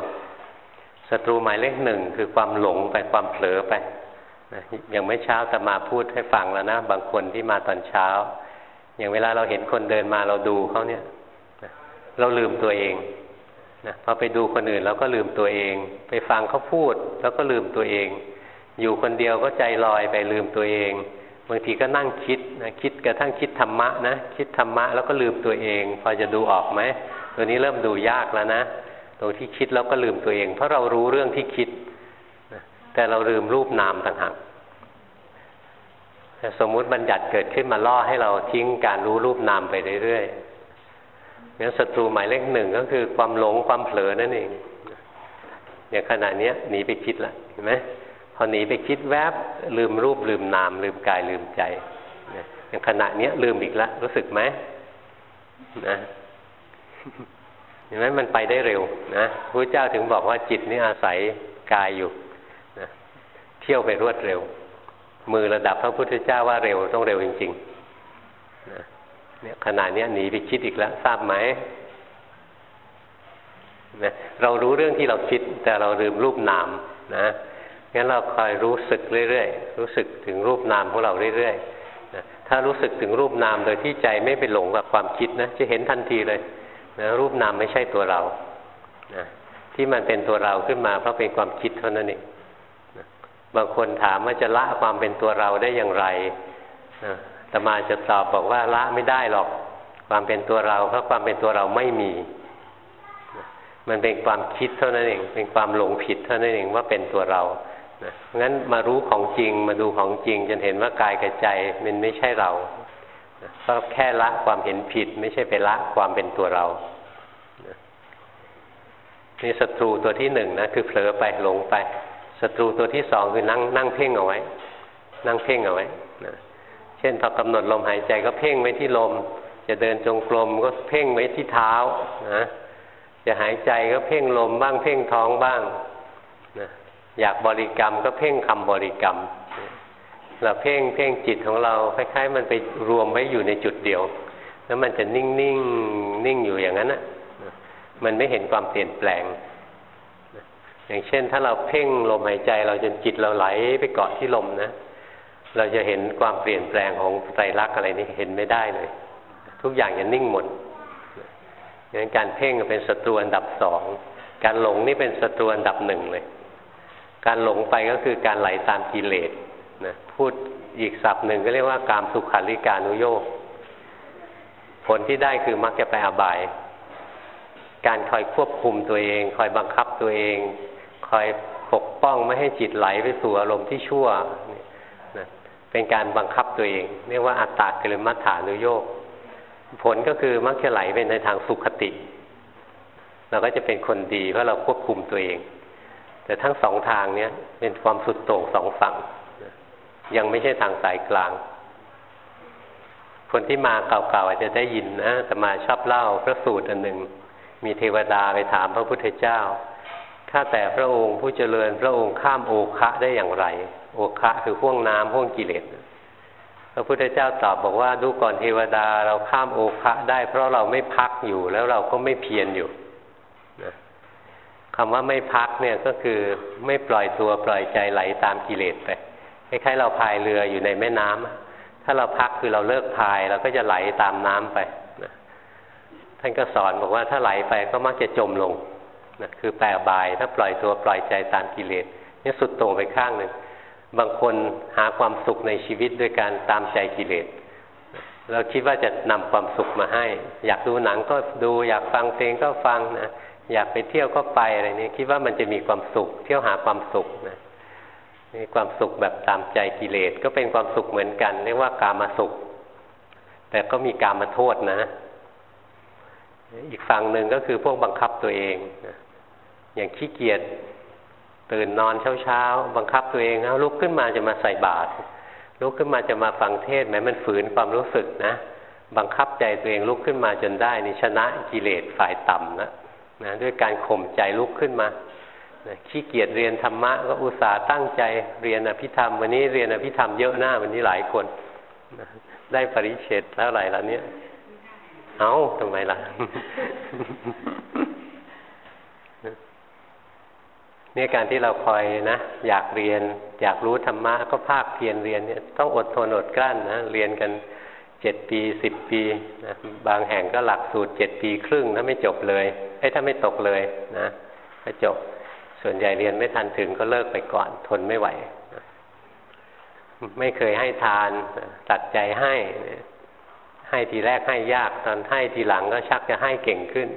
ศัตรูหมายเลขหนึ่งคือความหลงไปความเผลอไปอย่างไม่เช้าแตมาพูดให้ฟังแล้วนะ บางคนที่มาตอนเช้า อย่างเวลาเราเห็นคนเดินมาเราดูเขาเนี่ย เราลืมตัวเอง นะพอไปดูคนอื่นเราก็ลืมตัวเอง ไปฟังเขาพูดแล้วก็ลืมตัวเอง อยู่คนเดียวก็ใจลอยไปลืมตัวเอง บางทีก็นั่งคิดนะคิดกระทั่งคิดธรรมะนะคิดธรรมะแล้วก็ลืมตัวเอง พอจะดูออกไหมตัวนี้เริ่มดูยากแล้วนะตรงที่คิดแล้วก็ลืมตัวเอง เพราะเรารู้เรื่องที่คิดแต่เราลืมรูปนามต่างหากสมมุติบัญญัติเกิดขึ้นมาล่อให้เราทิ้งการรู้รูปนามไปเรื่อยๆ งั้นศัตรูหมายเลขหนึ่งก็คือความหลงความเผลอนั่นเองอย่างขณะนี้หนีไปคิดละเห็นไหมพอหนีไปคิดแวบลืมรูปลืมนาม ลืมกายลืมใจอย่างขณะเนี้ยลืมอีกแล้วรู้สึกไหมนะเห็นไหมมันไปได้เร็วนะพระเจ้าถึงบอกว่าจิตนี่อาศัยกายอยู่นะเที่ยวไปรวดเร็ว มือระดับพระพุทธเจ้าว่าเร็วต้องเร็วจริง ๆ เนี่ยขณะนี้หนีไปคิดอีกแล้ว ทราบไหมนะเรารู้เรื่องที่เราคิด แต่เราลืมรูปนามนะงั้นเราคอยรู้สึกเรื่อยๆรู้สึกถึงรูปนามของเราเรื่อยๆถ้ารู้สึกถึงรูปนามโดยที่ใจไม่ไปหลงกับความคิดนะจะเห็นทันทีเลยนะรูปนามไม่ใช่ตัวเรานะที่มันเป็นตัวเราขึ้นมาเพราะเป็นความคิดเท่านั้นเองนะบางคนถามว่าจะละความเป็นตัวเราได้อย่างไรนะ ตมาจะตอบบอกว่าละไม่ได้หรอก ความเป็นตัวเราเพราะความเป็นตัวเราไม่มี มันเป็นความคิดเท่านั้นเอง เป็นความหลงผิดเท่านั้นเองว่าเป็นตัวเรานะงั้นมารู้ของจริงมาดูของจริง จนเห็นว่ากายกับใจมันไม่ใช่เราก็แค่ละความเห็นผิด ไม่ใช่ไปละความเป็นตัวเรานี่ศัตรูตัวที่หนึ่งนะคือเผลอไปหลงไปศัตรูตัวที่สองคือนั่งนั่งเพ่งเอาไว้ นั่งเพ่งเอาไว้ เช่นพอกำหนดลมหายใจก็เพ่งไว้ที่ลม จะเดินจงกรมก็เพ่งไว้ที่เท้านะจะหายใจก็เพ่งลมบ้างเพ่งท้องบ้างนะอยากบริกรรมก็เพ่งคำบริกรรมเราเพ่งเพ่งจิตของเราคล้ายๆ มันไปรวมไว้อยู่ในจุดเดียว แล้วมันจะนิ่งนิ่งนิ่งอยู่อย่างนั้นนะมันไม่เห็นความเปลี่ยนแปลง อย่างเช่น ถ้าเราเพ่งลมหายใจเราจนจิตเราไหลไปเกาะที่ลมนะ เราจะเห็นความเปลี่ยนแปลงของไตรลักษณ์อะไรนี่เห็นไม่ได้เลย ทุกอย่างจะนิ่งหมดดังนั้นการเพ่งเป็นศัตรูอันดับสอง การหลงนี่เป็นศัตรูอันดับหนึ่งเลย การหลงไปก็คือการไหลตามกิเลสนะพูดอีกศัพท์หนึ่งก็เรียกว่า การสุขาริการุโยคผลที่ได้คือมักจะไปอบาย การคอยควบคุมตัวเอง คอยบังคับตัวเอง คอยปกป้องไม่ให้จิตไหลไปสู่อารมณ์ที่ชั่ว เป็นการบังคับตัวเอง เรียกว่าอัตตากิมัฏฐานุโยกผลก็คือมักจะไหลไปในทางสุขติ เราก็จะเป็นคนดีเพราะเราควบคุมตัวเอง แต่ทั้งสองทางเนี้ยเป็นความสุดโต่งสองฝั่ง ยังไม่ใช่ทางสายกลาง คนที่มาเก่าๆอาจจะได้ยินนะแต่มาชอบเล่าพระสูตรอันหนึ่ง มีเทวดาไปถามพระพุทธเจ้าข้าแต่พระองค์ผู้เจริญพระองค์ข้ามโอคะได้อย่างไร โอคะคือห่วงน้ำห่วงกิเลสพระพุทธเจ้าตอบบอกว่าดูก่อนเทวดาเราข้ามโอคะได้เพราะเราไม่พักอยู่แล้วเราก็ไม่เพียรอยู่นะคำว่าไม่พักเนี่ยก็คือไม่ปล่อยตัวปล่อยใจไหลตามกิเลสไปคล้ายๆเราพายเรืออยู่ในแม่น้ำถ้าเราพักคือเราเลิกพายเราก็จะไหลตามน้ำไปนะท่านก็สอนบอกว่าถ้าไหลไปก็มักจะจมลงนะคือแปรบายถ้าปล่อยตัวปล่อยใจตามกิเลสนี่สุดโต่งไปข้างหนึ่ง บางคนหาความสุขในชีวิตด้วยการตามใจกิเลสเราคิดว่าจะนำความสุขมาให้ อยากดูหนังก็ดู อยากฟังเพลงก็ฟังนะอยากไปเที่ยวก็ไปอะไรนี้คิดว่ามันจะมีความสุข เที่ยวหาความสุขนะมีความสุขแบบตามใจกิเลสก็เป็นความสุขเหมือนกัน เรียกว่ากามาสุข แต่ก็มีกามาโทษนะ อีกฝั่งหนึ่งก็คือพวกบังคับตัวเอง อย่างขี้เกียจ ตื่นนอนเช้าๆบังคับตัวเองแล้วลุกขึ้นมาจะมาใส่บาตรลุกขึ้นมาจะมาฟังเทศแม้มันฝืนความรู้สึกนะ บังคับใจตัวเองลุกขึ้นมาจนได้นี่ชนะกิเลสฝ่ายต่ำนะนะด้วยการข่มใจลุกขึ้นมาขี้เกียจเรียนธรรมะก็อุตส่าห์ตั้งใจเรียนอภิธรรม วันนี้เรียนอภิธรรมเยอะหน้าวันนี้หลายคน ได้ปริเฉดแล้วอะไรแล้วเนี่ยเอาทำไมล่ะ เนี่ยการที่เราคอยนะอยากเรียน อยากรู้ธรรมะก็ภาคเพียรเรียนเนี่ยต้องอดทนอดกลั้นนะเรียนกันเจ็ดปีสิบปีนะบางแห่งก็หลักสูตรเจ็ดปีครึ่งถ้าไม่จบเลยไอ้ถ้าไม่ตกเลยนะก็จบ ส่วนใหญ่เรียนไม่ทันถึงก็เลิกไปก่อน ทนไม่ไหวไม่เคยให้ทานตัดใจให้ให้ทีแรกให้ยากตอนให้ทีหลังก็ชักจะให้เก่งขึ้น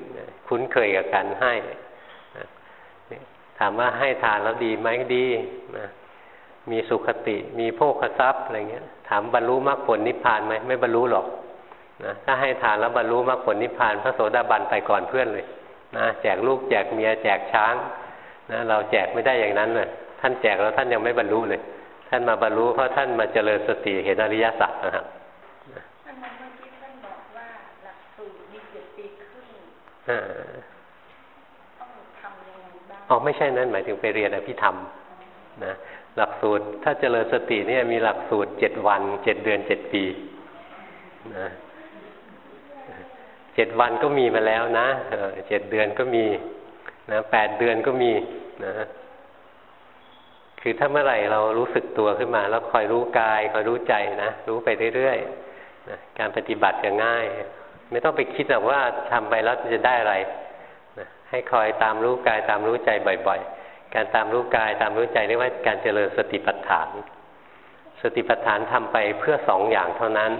คุ้นเคยกับการให้ ถามว่าให้ทานแล้วดีไหมดีนะมีสุขติ มีโภคทรัพย์อะไรเงี้ย ถามบรรลุมรรคผลนิพพานไหมไม่บรรลุหรอกนะถ้าให้ทานแล้วบรรลุมรรคผลนิพพาน พระโสดาบันไปก่อนเพื่อนเลยนะแจกลูกแจกเมียแจกช้างนะเราแจกไม่ได้อย่างนั้นเลยท่านแจกแล้วท่านยังไม่บรรลุเลย ท่านมาบรรลุเพราะท่านมาเจริญสติเห็นอริยสัจนะครับท่านเมื่อกี้ท่านบอกว่าหลักสูตรมีเจ็ดปีครึ่งต้องทำ ยังไงบ้างอ๋อไม่ใช่นั้นหมายถึงไปเรียนอภิธรรมนะหลักสูตรถ้าเจริญสติเนี่ยมีหลักสูตรเจ็ดวันเจ็ดเดือนเจ็ดปีนะเจ็ดวันก็มีมาแล้วนะเจ็ดเดือนก็มีนะแปดเดือนก็มีนะคือถ้าเมื่อไหร่เรารู้สึกตัวขึ้นมา แล้วคอยรู้กายคอยรู้ใจนะรู้ไปเรื่อยๆนะการปฏิบัติจะง่าย ไม่ต้องไปคิดหรอกว่าทำไปแล้วจะได้อะไร ให้คอยตามรู้กายตามรู้ใจบ่อย ๆ การตามรู้กายตามรู้ใจเรียกว่าการเจริญสติปัฏฐาน สติปัฏฐานทำไปเพื่อสองอย่างเท่านั้น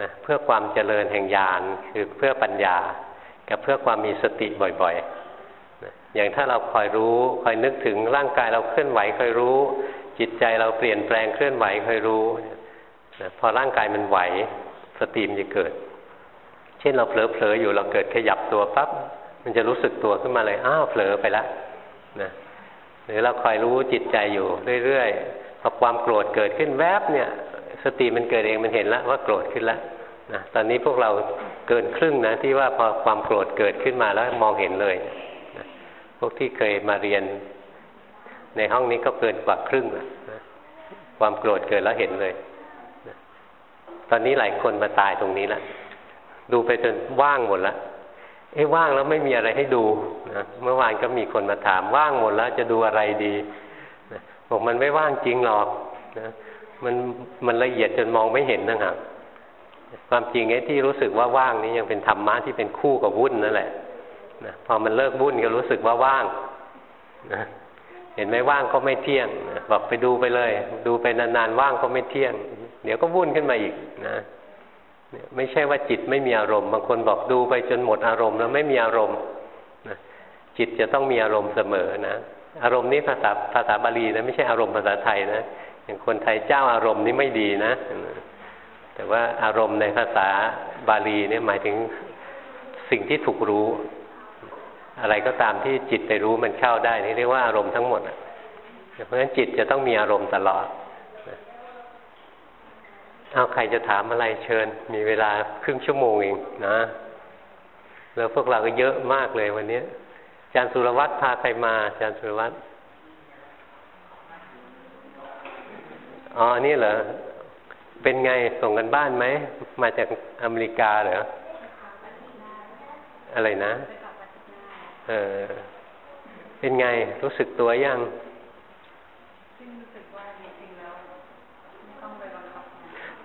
นะเพื่อความเจริญแห่งญาณคือเพื่อปัญญา กับเพื่อความมีสติบ่อยๆอย่างถ้าเราคอยรู้คอยนึกถึงร่างกายเราเคลื่อนไหวคอยรู้ จิตใจเราเปลี่ยนแปลงเคลื่อนไหวคอยรู้พอร่างกายมันไหวสติมจะเกิด เช่นเราเผลอๆอยู่เราเกิดขยับตัวปั๊บ มันจะรู้สึกตัวขึ้นมาเลยอ้าวเผลอไปแล้วนะหรือเราคอยรู้จิตใจอยู่เรื่อยๆพอความโกรธเกิดขึ้นแวบเนี่ย สติมันเกิดเองมันเห็นแล้วว่าโกรธขึ้นแล้วนะตอนนี้พวกเราเกินครึ่งนะที่ว่าพอความโกรธเกิดขึ้นมาแล้วมองเห็นเลยพวกที่เคยมาเรียน ในห้องนี้ก็เกินกว่าครึ่งนะความโกรธเกิดแล้วเห็นเลยตอนนี้หลายคนมาตายตรงนี้แล้วดูไปจนว่างหมดแล้ว เอ้ว่างแล้วไม่มีอะไรให้ดูนะเมื่อวานก็มีคนมาถามว่างหมดแล้วจะดูอะไรดีนะบอกมันไม่ว่างจริงหรอกนะมันมันละเอียดจนมองไม่เห็นนะฮะความจริงไอ้ที่รู้สึกว่าว่างนี้ยังเป็นธรรมะที่เป็นคู่กับวุ่นนั่นแหละนะพอมันเลิกวุ่นก็รู้สึกว่าว่างนะเห็นไหมว่างก็ไม่เที่ยงนะบอกไปดูไปเลย ดูไปนานๆว่างก็ไม่เที่ยง เดี๋ยวก็วุ่นขึ้นมาอีกนะ ไม่ใช่ว่าจิตไม่มีอารมณ์ บางคนบอกดูไปจนหมดอารมณ์แล้วไม่มีอารมณ์นะจิตจะต้องมีอารมณ์เสมอนะอารมณ์นี้ภาษาภาษาบาลีนะไม่ใช่อารมณ์ภาษาไทยนะอย่างคนไทยเจ้าอารมณ์นี่ไม่ดีนะ แต่ว่าอารมณ์ในภาษาบาลีเนี่ยหมายถึงสิ่งที่ถูกรู้ อะไรก็ตามที่จิตไปรู้มันเข้าได้นี่เรียกว่าอารมณ์ทั้งหมดเพราะฉะนั้นจิตจะต้องมีอารมณ์ตลอด เอาใครจะถามอะไรเชิญ มีเวลาครึ่งชั่วโมงเองนะ แล้วพวกเราก็เยอะมากเลยวันนี้อาจารย์สุรวัตรพาใครมาอาจารย์สุรวัตรอ๋อนี่เหรอ เป็นไงส่งกันบ้านไหม มาจากอเมริกาเหรอ อะไรนะ เออ เป็นไงรู้สึกตัวยัง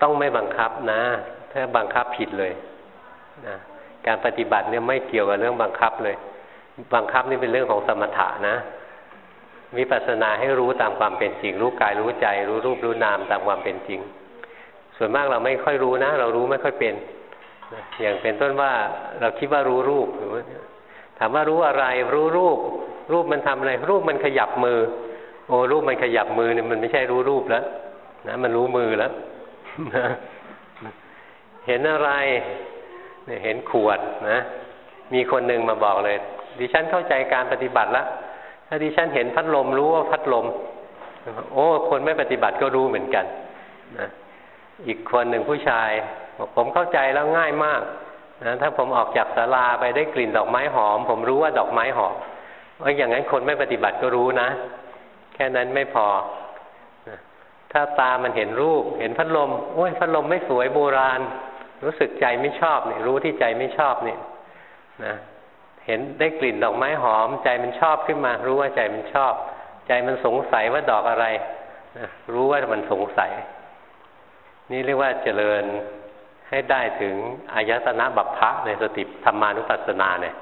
ต้องไม่บังคับนะ ถ้าบังคับผิดเลยนะการปฏิบัติเนี่ยไม่เกี่ยวกับเรื่องบังคับเลย บังคับนี่เป็นเรื่องของสมถะนะวิปัสสนาให้รู้ตามความเป็นจริง รู้กายรู้ใจ รู้รูปรู้นามตามความเป็นจริง ส่วนมากเราไม่ค่อยรู้นะ เรารู้ไม่ค่อยเป็นอย่างเป็นต้นว่าเราคิดว่ารู้รูปหรือว่าถามว่ารู้อะไร รู้รูป รูปมันทำอะไร รูปมันขยับมือ โอ้รูปมันขยับมือเนี่ยมันไม่ใช่รู้รูปแล้วนะมันรู้มือแล้ว เห็นอะไรเนี่ยเห็นขวดนะ มีคนหนึ่งมาบอกเลย ดิฉันเข้าใจการปฏิบัติแล้วถ้าดิฉันเห็นพัดลมรู้ว่าพัดลม โอ้คนไม่ปฏิบัติก็รู้เหมือนกันนะอีกคนหนึ่งผู้ชายบอกผมเข้าใจแล้วง่ายมากนะถ้าผมออกจากศาลาไปได้กลิ่นดอกไม้หอม ผมรู้ว่าดอกไม้หอมว่าอย่างนั้นคนไม่ปฏิบัติก็รู้นะ แค่นั้นไม่พอ ถ้าตามันเห็นรูป เห็นพัดลมโอ้ยพัดลมไม่สวยโบราณ รู้สึกใจไม่ชอบเนี่ยรู้ที่ใจไม่ชอบเนี่ยนะเห็นได้กลิ่นดอกไม้หอม ใจมันชอบขึ้นมา รู้ว่าใจมันชอบ ใจมันสงสัยว่าดอกอะไรนะรู้ว่ามันสงสัย นี่เรียกว่าเจริญให้ได้ถึงอายตนะบัพพะในสติธรรมานุปัสสนาเนี่ย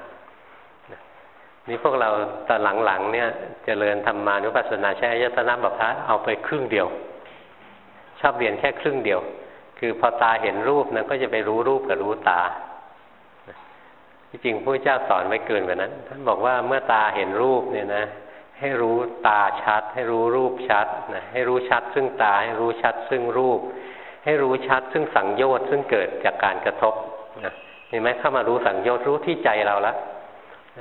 นี่พวกเราตอนหลังๆเนี่ยเจริญธรรมานุปัสสนาใช้อายตนะบัพพะเอาไปครึ่งเดียว ชอบเรียนแค่ครึ่งเดียว คือพอตาเห็นรูปนะก็จะไปรู้รูปกับรู้ตาที่จริงพระเจ้าสอนไว้เกินกว่านั้น ท่านบอกว่าเมื่อตาเห็นรูปเนี่ยนะ ให้รู้ตาชัด ให้รู้รูปชัดนะให้รู้ชัดซึ่งตา ให้รู้ชัดซึ่งรูป ให้รู้ชัดซึ่งสังโยชน์ซึ่งเกิดจากการกระทบนะเห็นไหมเข้ามารู้สังโยชน์รู้ที่ใจเราแล้ว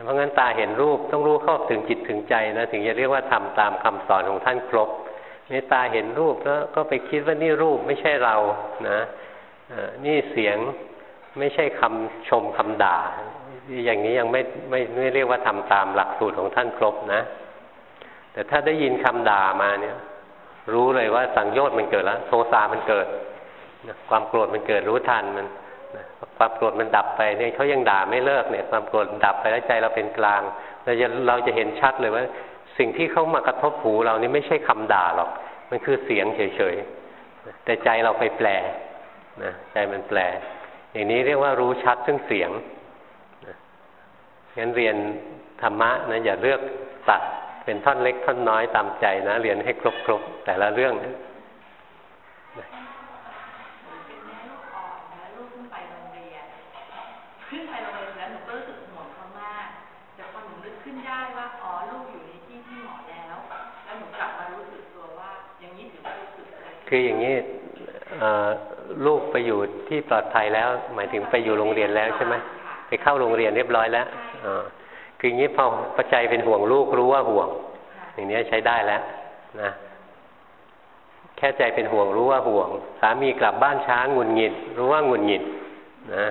เพราะงั้นตาเห็นรูปต้องรู้เข้าถึงจิตถึงใจนะถึงจะเรียกว่าทำตามคำสอนของท่านครบ เมตตาเห็นรูปแล้วก็ไปคิดว่านี่รูปไม่ใช่เรานะนี่เสียงไม่ใช่คำชมคำด่า อย่างนี้ยังไม่ไม่ไม่เรียกว่าทำตามหลักสูตรของท่านครบนะ แต่ถ้าได้ยินคำด่ามาเนี่ย รู้เลยว่าสังโยชน์มันเกิดแล้วโทสะมันเกิดความโกรธมันเกิดรู้ทันมันความโกรธมันดับไปเนี่ยเขายังด่าไม่เลิกเนี่ย ความโกรธดับไปแล้วใจเราเป็นกลาง เราจะเราจะเห็นชัดเลยว่า สิ่งที่เขามากระทบหูเรานี่ไม่ใช่คำด่าหรอก มันคือเสียงเฉยๆ แต่ใจเราไปแปลนะใจมันแปล อย่างนี้เรียกว่ารู้ชัดซึ่งเสียงงั้นเรียนธรรมะนะอย่าเลือกตัดเป็นท่อนเล็กท่อนน้อยตามใจนะ เรียนให้ครบๆแต่ละเรื่องนะ คืออย่างนี้ลูกไปอยู่ที่ปลอดภัยแล้ว หมายถึงไปอยู่โรงเรียนแล้วใช่ไหมไปเข้าโรงเรียนเรียบร้อยแล้วคืออย่างนี้พอปัจจัยเป็นห่วงลูกรู้ว่าห่วง อย่างนี้ใช้ได้แล้วนะแค่ใจเป็นห่วงรู้ว่าห่วง สามีกลับบ้านช้างงุนหงิด รู้ว่างุนหงิดนะ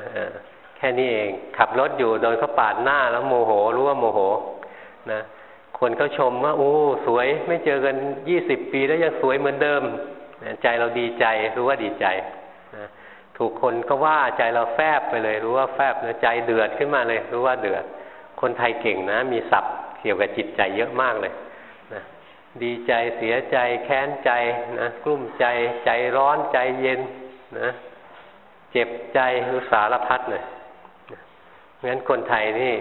แค่นี้เองขับรถอยู่โดยเขาปาดหน้าแล้วโมโห รู้ว่าโมโหนะคนเขาชมว่าโอ้สวยไม่เจอกันยี่สิบปีแล้วยังสวยเหมือนเดิม ใจเราดีใจรู้ว่าดีใจนะถูกคนก็ว่าใจเราแฟบไปเลย รู้ว่าแฟบแล้วใจเดือดขึ้นมาเลย รู้ว่าเดือด คนไทยเก่งนะ มีศัพท์เกี่ยวกับจิตใจเยอะมากเลยนะดีใจเสียใจแค้นใจนะกลุ้มใจใจร้อนใจเย็นนะเจ็บใจรู้สารพัดเลยเพราะฉะนั้นคนไทยนี่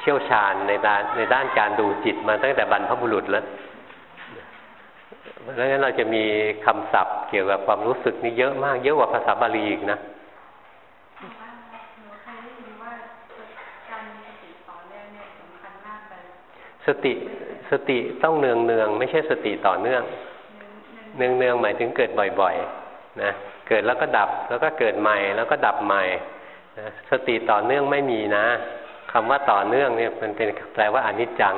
เชี่ยวชาญในด้านในด้านการดูจิตมาตั้งแต่บรรพบุรุษแล้ว เพราะฉะนั้นเราจะมีคำศัพท์เกี่ยวกับความรู้สึกนี่เยอะมาก เยอะกว่าภาษาบาลีอีกนะสติสติต้องเนืองเนืองไม่ใช่สติต่อเนื่อง เนืองเนืองหมายถึงเกิดบ่อยๆนะเกิดแล้วก็ดับแล้วก็เกิดใหม่แล้วก็ดับใหม่สติต่อเนื่องไม่มีนะคำว่าต่อเนื่องเนี่ยมันเป็นแปลว่าอนิจจัง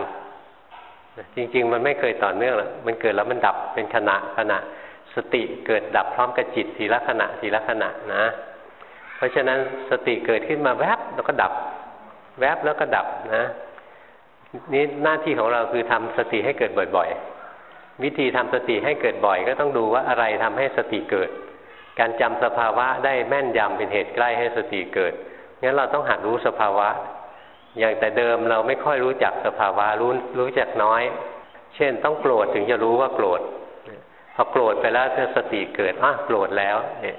จริง ๆ มันไม่เคยต่อเนื่องหรอกมันเกิดแล้วมันดับเป็นขณะขณะสติเกิดดับพร้อมกับจิตทีละขณะทีละขณะนะ เพราะฉะนั้นสติเกิดขึ้นมาแวบแล้วก็ดับ แวบแล้วก็ดับนะนี่หน้าที่ของเราคือทำสติให้เกิดบ่อยๆ วิธีทำสติให้เกิดบ่อย ก็ต้องดูว่าอะไรทำให้สติเกิด การจำสภาวะได้แม่นยำเป็นเหตุใกล้ให้สติเกิดงั้นเราต้องหัดรู้สภาวะ อย่างแต่เดิมเราไม่ค่อยรู้จักสภาวะรู้รู้จักน้อย เช่นต้องโกรธถึงจะรู้ว่าโกรธพอโกรธไปแล้วสติเกิดอะโกรธแล้วเนี่ย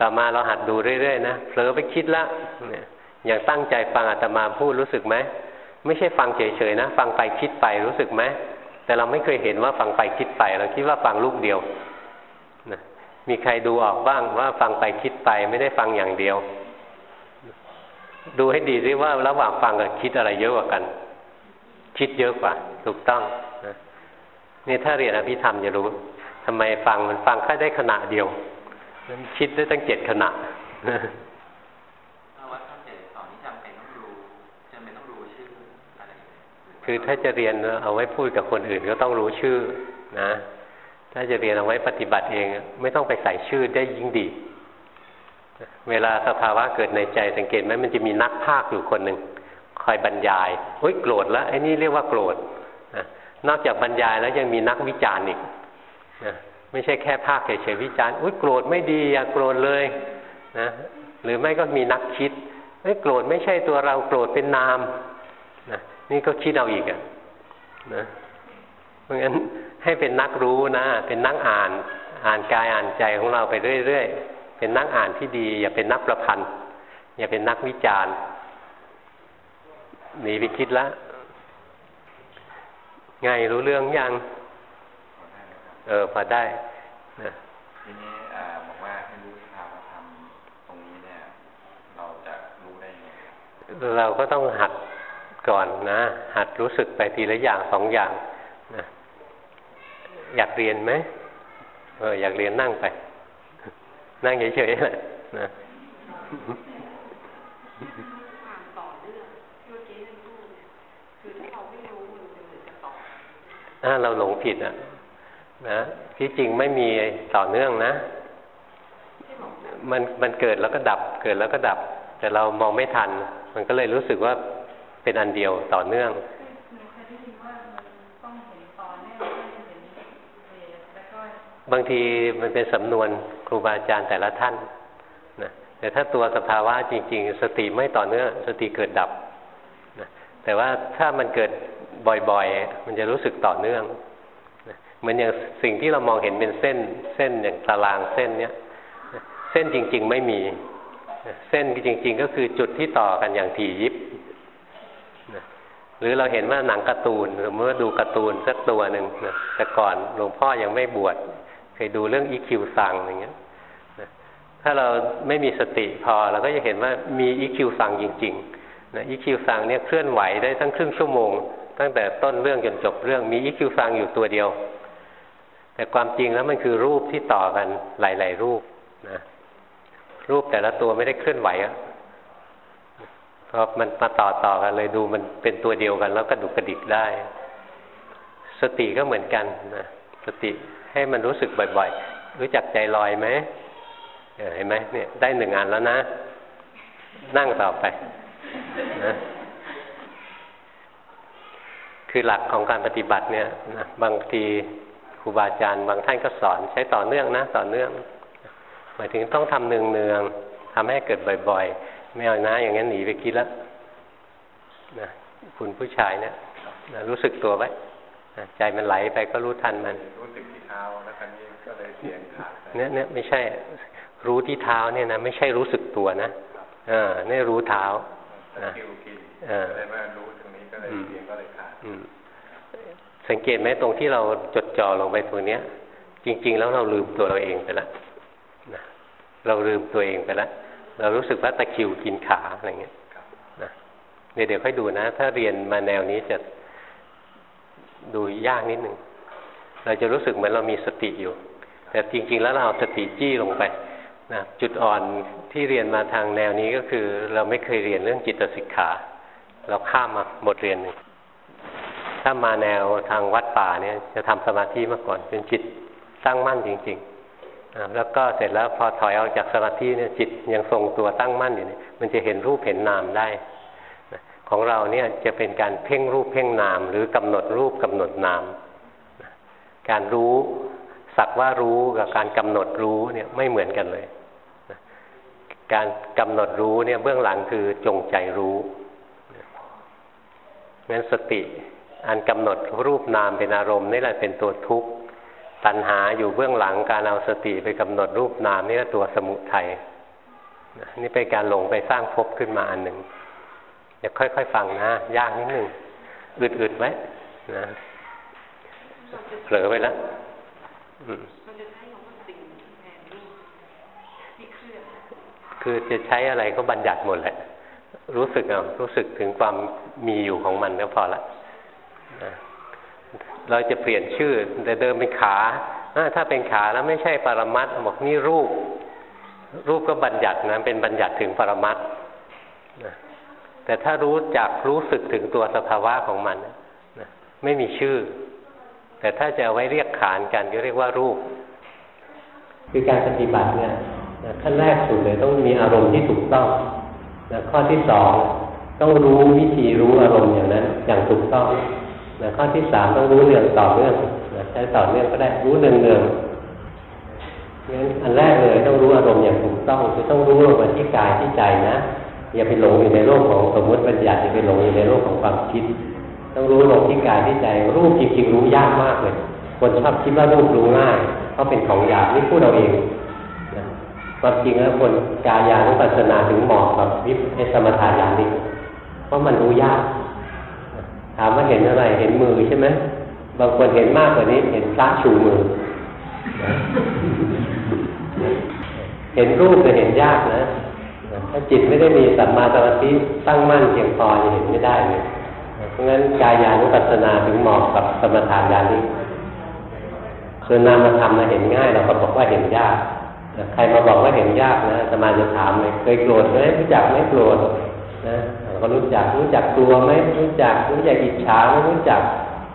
ต่อมาเราหัดดูเรื่อยๆนะเผลอไปคิดละเนี่ยอย่างตั้งใจฟังอาตมาพูดรู้สึกไหมไม่ใช่ฟังเฉยๆนะ ฟังไปคิดไปรู้สึกไหมแต่เราไม่เคยเห็นว่าฟังไปคิดไป เราคิดว่าฟังลูกเดียวนะมีใครดูออกบ้างว่าฟังไปคิดไปไม่ได้ฟังอย่างเดียว ดูให้ดีซิว่าระหว่างฟังกับคิดอะไรเยอะกว่ากัน คิดเยอะกว่า ถูกต้องนะนี่ถ้าเรียนอภิธรรมจะรู้ทำไมฟังมันฟังแค่ได้ขณะเดียวคิดได้ตั้งเจ็ดขณะคือถ้าจะเรียนเอาไว้พูดกับคนอื่นก็ต้องรู้ชื่อนะ ถ้าจะเรียนเอาไว้ปฏิบัติเอง ไม่ต้องไปใส่ชื่อได้ยิ่งดี เวลาสภาวะเกิดในใจสังเกตไหมมันจะมีนักภาคอยู่คนหนึ่งคอยบรรยายเฮ้ยโกรธแล้วไอ้นี่เรียกว่าโกรธนอกจากบรรยายแล้วยังมีนักวิจารณ์อีกนะไม่ใช่แค่ภาคเฉยๆวิจารณ์อุ้ยโกรธไม่ดีอย่าโกรธเลยนะหรือไม่ก็มีนักคิดเฮ้ยโกรธไม่ใช่ตัวเราโกรธเป็นนามนะนี่ก็คิดเอาอีกอะนะเพราะงั้นให้เป็นนักรู้นะ เป็นนักอ่าน อ่านกายอ่านใจของเราไปเรื่อยๆ เป็นนักอ่านที่ดี อย่าเป็นนักประพันธ์ อย่าเป็นนักวิจารณ์หนีไปคิดละไงรู้เรื่องยัง เออพอได้นะทีนี้บอกว่าให้รู้สภาวธรรมตรงนี้เนี่ย เราจะรู้ได้ยังไงเราก็ต้องหัดก่อนนะ หัดรู้สึกไปทีละอย่างสองอย่างนะอยากเรียนไหมเอออยากเรียนนั่งไป นั่งเฉยๆแหละนะถ้าเราหลงผิดอะ นะที่จริงไม่มีต่อเนื่องนะ มันมันเกิดแล้วก็ดับ เกิดแล้วก็ดับ แต่เรามองไม่ทัน มันก็เลยรู้สึกว่าเป็นอันเดียวต่อเนื่อง บางทีมันเป็นสำนวนครูบาอาจารย์แต่ละท่านนะแต่ถ้าตัวสภาวะจริง ๆ สติไม่ต่อเนื่องสติเกิดดับนะแต่ว่าถ้ามันเกิดบ่อยๆ มันจะรู้สึกต่อเนื่องนะเหมือนอย่างสิ่งที่เรามองเห็นเป็นเส้นเส้นอย่างตารางเส้นเนี้ยเส้นจริง ๆ ไม่มี เส้นจริง ๆ ก็คือจุดที่ต่อกันอย่างถี่ยิบหรือเราเห็นว่าหนังการ์ตูนหรือเมื่อดูการ์ตูนสักตัวหนึ่งนะแต่ก่อนหลวงพ่อยังไม่บวช เคยดูเรื่องอีคิวซังอย่างเงี้ยถ้าเราไม่มีสติพอเราก็จะเห็นว่ามีอีคิวซังจริงๆนะอีคิวซังเนี่ยเคลื่อนไหวได้ทั้งครึ่งชั่วโมง ตั้งแต่ต้นเรื่องจนจบเรื่องมีอีคิวซังอยู่ตัวเดียว แต่ความจริงแล้วมันคือรูปที่ต่อกันหลาย ๆ รูปนะรูปแต่ละตัวไม่ได้เคลื่อนไหวอะพอมันมาต่อต่อกันเลยดูมันเป็นตัวเดียวกัน แล้วกระดุกกระดิกได้ สติก็เหมือนกันนะสติ ให้มันรู้สึกบ่อย ๆ รู้จักใจลอยไหมเห็นไหมเนี่ยได้หนึ่งอันแล้วนะ นั่งต่อไปนะคือหลักของการปฏิบัติเนี่ยนะบางทีครูบาอาจารย์บางท่านก็สอนใช้ต่อเนื่องนะต่อเนื่อง หมายถึงต้องทำเนืองเนืองทำให้เกิดบ่อย ๆ ไม่เอานะ อย่างนั้นหนีไปคิดแล้วนะคุณผู้ชายเนี่ยนะรู้สึกตัวไว้ใจมันไหลไปก็รู้ทันมันรู้สึก ที่เท้าแล้วคันนี้ก็เลยเสียงขาดไปเนี่ยเนี่ยไม่ใช่รู้ที่เท้าเนี่ยนะไม่ใช่รู้สึกตัวนะเออเนี่ยรู้เท้าตะนะคริวกินเออเลยว่ารู้ตรงนี้ก็เลยอืมเสียงก็เลยขาดอืมสังเกตไหมตรงที่เราจดจ่อลงไปตรงเนี้ย จริง ๆ แล้วเราลืมตัวเราเองไปแล้วนะเราลืมตัวเองไปแล้วเรารู้สึกว่าตะคริวกินขาอะไรเงี้ยครับนะเดี๋ยวเดี๋ยวค่อยดูนะ ถ้าเรียนมาแนวนี้จะดูยากนิดหนึ่ง เราจะรู้สึกเหมือนเรามีสติอยู่ แต่จริง ๆ แล้วเราเอาสติจี้ลงไปนะจุดอ่อนที่เรียนมาทางแนวนี้ก็คือ เราไม่เคยเรียนเรื่องจิตสิกขา เราข้ามมาบทเรียนหนึ่งถ้ามาแนวทางวัดป่าเนี่ยจะทำสมาธิมาก่อนเป็นจิตตั้งมั่นจริงๆอ่าแล้วก็เสร็จแล้วพอถอยออกจากสมาธิเนี่ยจิตยังทรงตัวตั้งมั่นอยู่เนี่ยมันจะเห็นรูปเห็นนามได้ของเราเนี่ยจะเป็นการเพ่งรูปเพ่งนาม หรือกำหนดรูปกำหนดนาม การรู้สักว่ารู้กับการกำหนดรู้เนี่ยไม่เหมือนกันเลย การกำหนดรู้เนี่ยเบื้องหลังคือจงใจรู้งั้นสติอันกำหนดรูปนามเป็นอารมณ์นี่แหละเป็นตัวทุกข์ตัณหาอยู่เบื้องหลังการเอาสติไปกำหนดรูปนามนี่ตัวสมุทัยนี่เป็นการหลงไปสร้างภพขึ้นมาอันหนึ่งเดี๋ยวค่อยๆฟังนะ ยากนิดหนึ่งอึดๆไว้นะ เผลอไปแล้วอืมมันจะใช้คำว่าสิ่งแทนรูปที่เคลื่อนคือจะใช้อะไรก็บัญญัติหมดแหละ รู้สึกเอารู้สึกถึงความมีอยู่ของมันก็พอละเราจะเปลี่ยนชื่อแต่เดิมเป็นขาถ้าเป็นขาแล้วไม่ใช่ปรมัตถ์บอกนี่รูป รูปก็บัญญัตินะเป็นบัญญัติถึงปรมัตถ์แต่ถ้ารู้จักรู้สึกถึงตัวสภาวะของมันไม่มีชื่อ แต่ถ้าจะเอาไว้เรียกขานกันก็เรียกว่ารูป คือการปฏิบัติเนี่ยขั้นแรกสุดเลยต้องมีอารมณ์ที่ถูกต้องนะข้อที่สองต้องรู้วิธีรู้อารมณ์อย่างนั้น อย่างถูกต้องนะข้อที่สามต้องรู้เรื่องต่อเนื่องนะใช้ต่อเนื่องก็ได้รู้เนืองเนืองงั้นอันแรกเลยต้องรู้อารมณ์อย่างถูกต้องคือต้องรู้ลงไปที่กายที่ใจนะอย่าไปหลงอยู่ในโลกของสมมติบัญญัติอย่าไปหลงอยู่ในโลกของความคิด ต้องรู้ลงที่กายที่ใจ รูปจริงๆรู้ยากมากเลย คนชอบคิดว่ารูปรู้ง่ายเพราะเป็นของหยาบนี่พูดเอาเองความจริงแล้วคนกายานุปัสสนาถึงเหมาะกับวิปัสสมถายานิเพราะมันรู้ยากถามว่าเห็นอะไรเห็นมือใช่ไหมบางคนเห็นมากกว่านี้ เห็นพระชูมือ เห็นรูปจะเห็นยากนะ ถ้าจิตไม่ได้มีสัมมาสมาธิตั้งมั่นเพียงพอจะเห็นไม่ได้เลย เพราะงั้นกายานุปัสสนาถึงเหมาะกับสมถายานิส่วนามธรรมนะเห็นง่ายเราก็บอกว่าเห็นยากใครมาบอกว่าเห็นยากนะสมาจะถามเลยเคยโกรธไหมรู้จักไหมโกรธนะก็รู้จักรู้จักตัวไหมรู้จักรู้จักอิจฉาไหมรู้จัก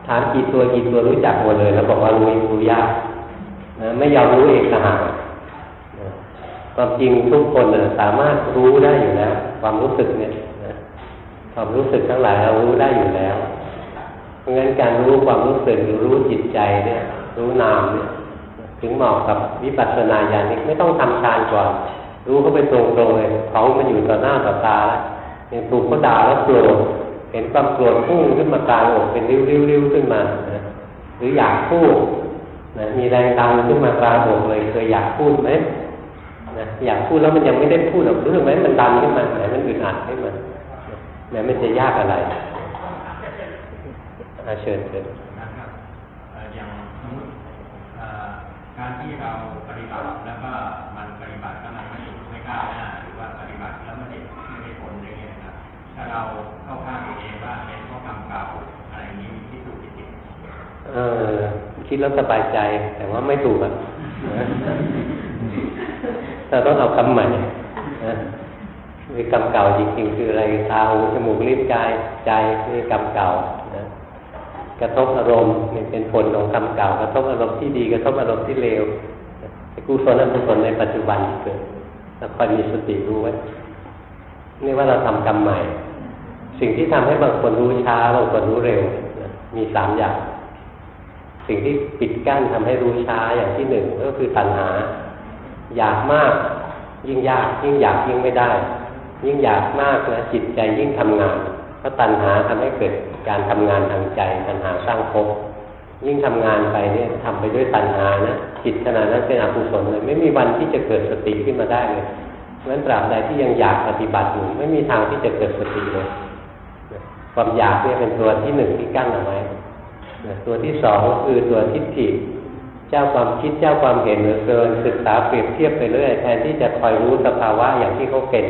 ถามกี่ตัวกี่ตัวรู้จักหมดเลยแล้วบอกว่ารู้รู้ยากนะไม่ยอมรู้เองต่างหากนะความจริงทุกคนนะสามารถรู้ได้อยู่แล้วความรู้สึกเนี่ย ความรู้สึกทั้งหลายเรารู้ได้อยู่แล้ว เพราะงั้นการรู้ความรู้สึกหรือรู้จิตใจเนี่ย รู้นามเนี่ยถึงเหมาะกับวิปัสสนาญาณนี้ไม่ต้องทำฌานก่อน รู้เข้าไปตรงๆเลยของมันอยู่ต่อหน้าต่อตาแล้วอย่างถูกเขาด่าแล้วโกรธเห็นความโกรธพุ่งขึ้นมากลางอกเป็นริ้วๆๆขึ้นมานะหรืออยากพูดนะมีแรงดันขึ้นมากลางอกเลยเคยอยากพูดไหมนะอยากพูดแล้วมันยังไม่ได้พูดหรอกรู้ไหมมันดันขึ้นมาไหนมันอึดอัดขึ้นมา แม้มันจะยากอะไรอาเชิญเชิญนะครับเอ่ออย่างสมมติเอ่อการที่เราปฏิบัติแล้วก็มันปฏิบัติแล้วมันไม่ไม่ก้าวหน้าหรือว่าปฏิบัติแล้วไม่ได้ไม่ได้ผลอย่างเงี้ยนะครับถ้าเราเข้าข้างตัวเองว่าเป็นเพราะกรรมเก่าอะไรอย่างนี้ที่ถูกที่ผิดเออคิดแล้วสบายใจแต่ว่าไม่ถูกอะเราต้องเอาคำใหม่ คือกรรมเก่าจริงๆคืออะไรตาหูจมูกลิ้นกายใจนี่กรรมเก่านะกระทบอารมณ์นี่เป็นผลของกรรมเก่ากระทบอารมณ์ที่ดีกระทบอารมณ์ที่เลวไอ้กุศลอกุศลในปัจจุบันที่เกิดแล้วคอยมีสติรู้ไว้นี่ว่าเราทำกรรมใหม่ สิ่งที่ทำให้บางคนรู้ช้าบางคนรู้เร็วมีสามอย่าง สิ่งที่ปิดกั้นทำให้รู้ช้าอย่างที่หนึ่งก็คือตัณหา อยากมากยิ่งยากยิ่งอยากยิ่งไม่ได้ ยิ่งอยากมากนะจิตใจยิ่งทำงานเพราะตัณหาทำให้เกิดการทำงานทางใจ ตัณหาสร้างภพยิ่งทำงานไปเนี่ยทำไปด้วยตัณหานะจิตขนาดนั้นเป็นอกุศลเลยไม่มีวันที่จะเกิดสติขึ้นมาได้เลยเพราะฉะนั้นตราบใดที่ยังอยากปฏิบัติอยู่ไม่มีทางที่จะเกิดสติเลยความอยากเนี่ยเป็นตัวที่หนึ่งที่กั้นเอาไว้ตัวที่สองคือตัวทิฏฐิเจ้าความคิดเจ้าความเห็นเหลือเกินศึกษาเปรียบเทียบไปเรื่อยแทนที่จะคอยรู้สภาวะอย่างที่เขาเป็น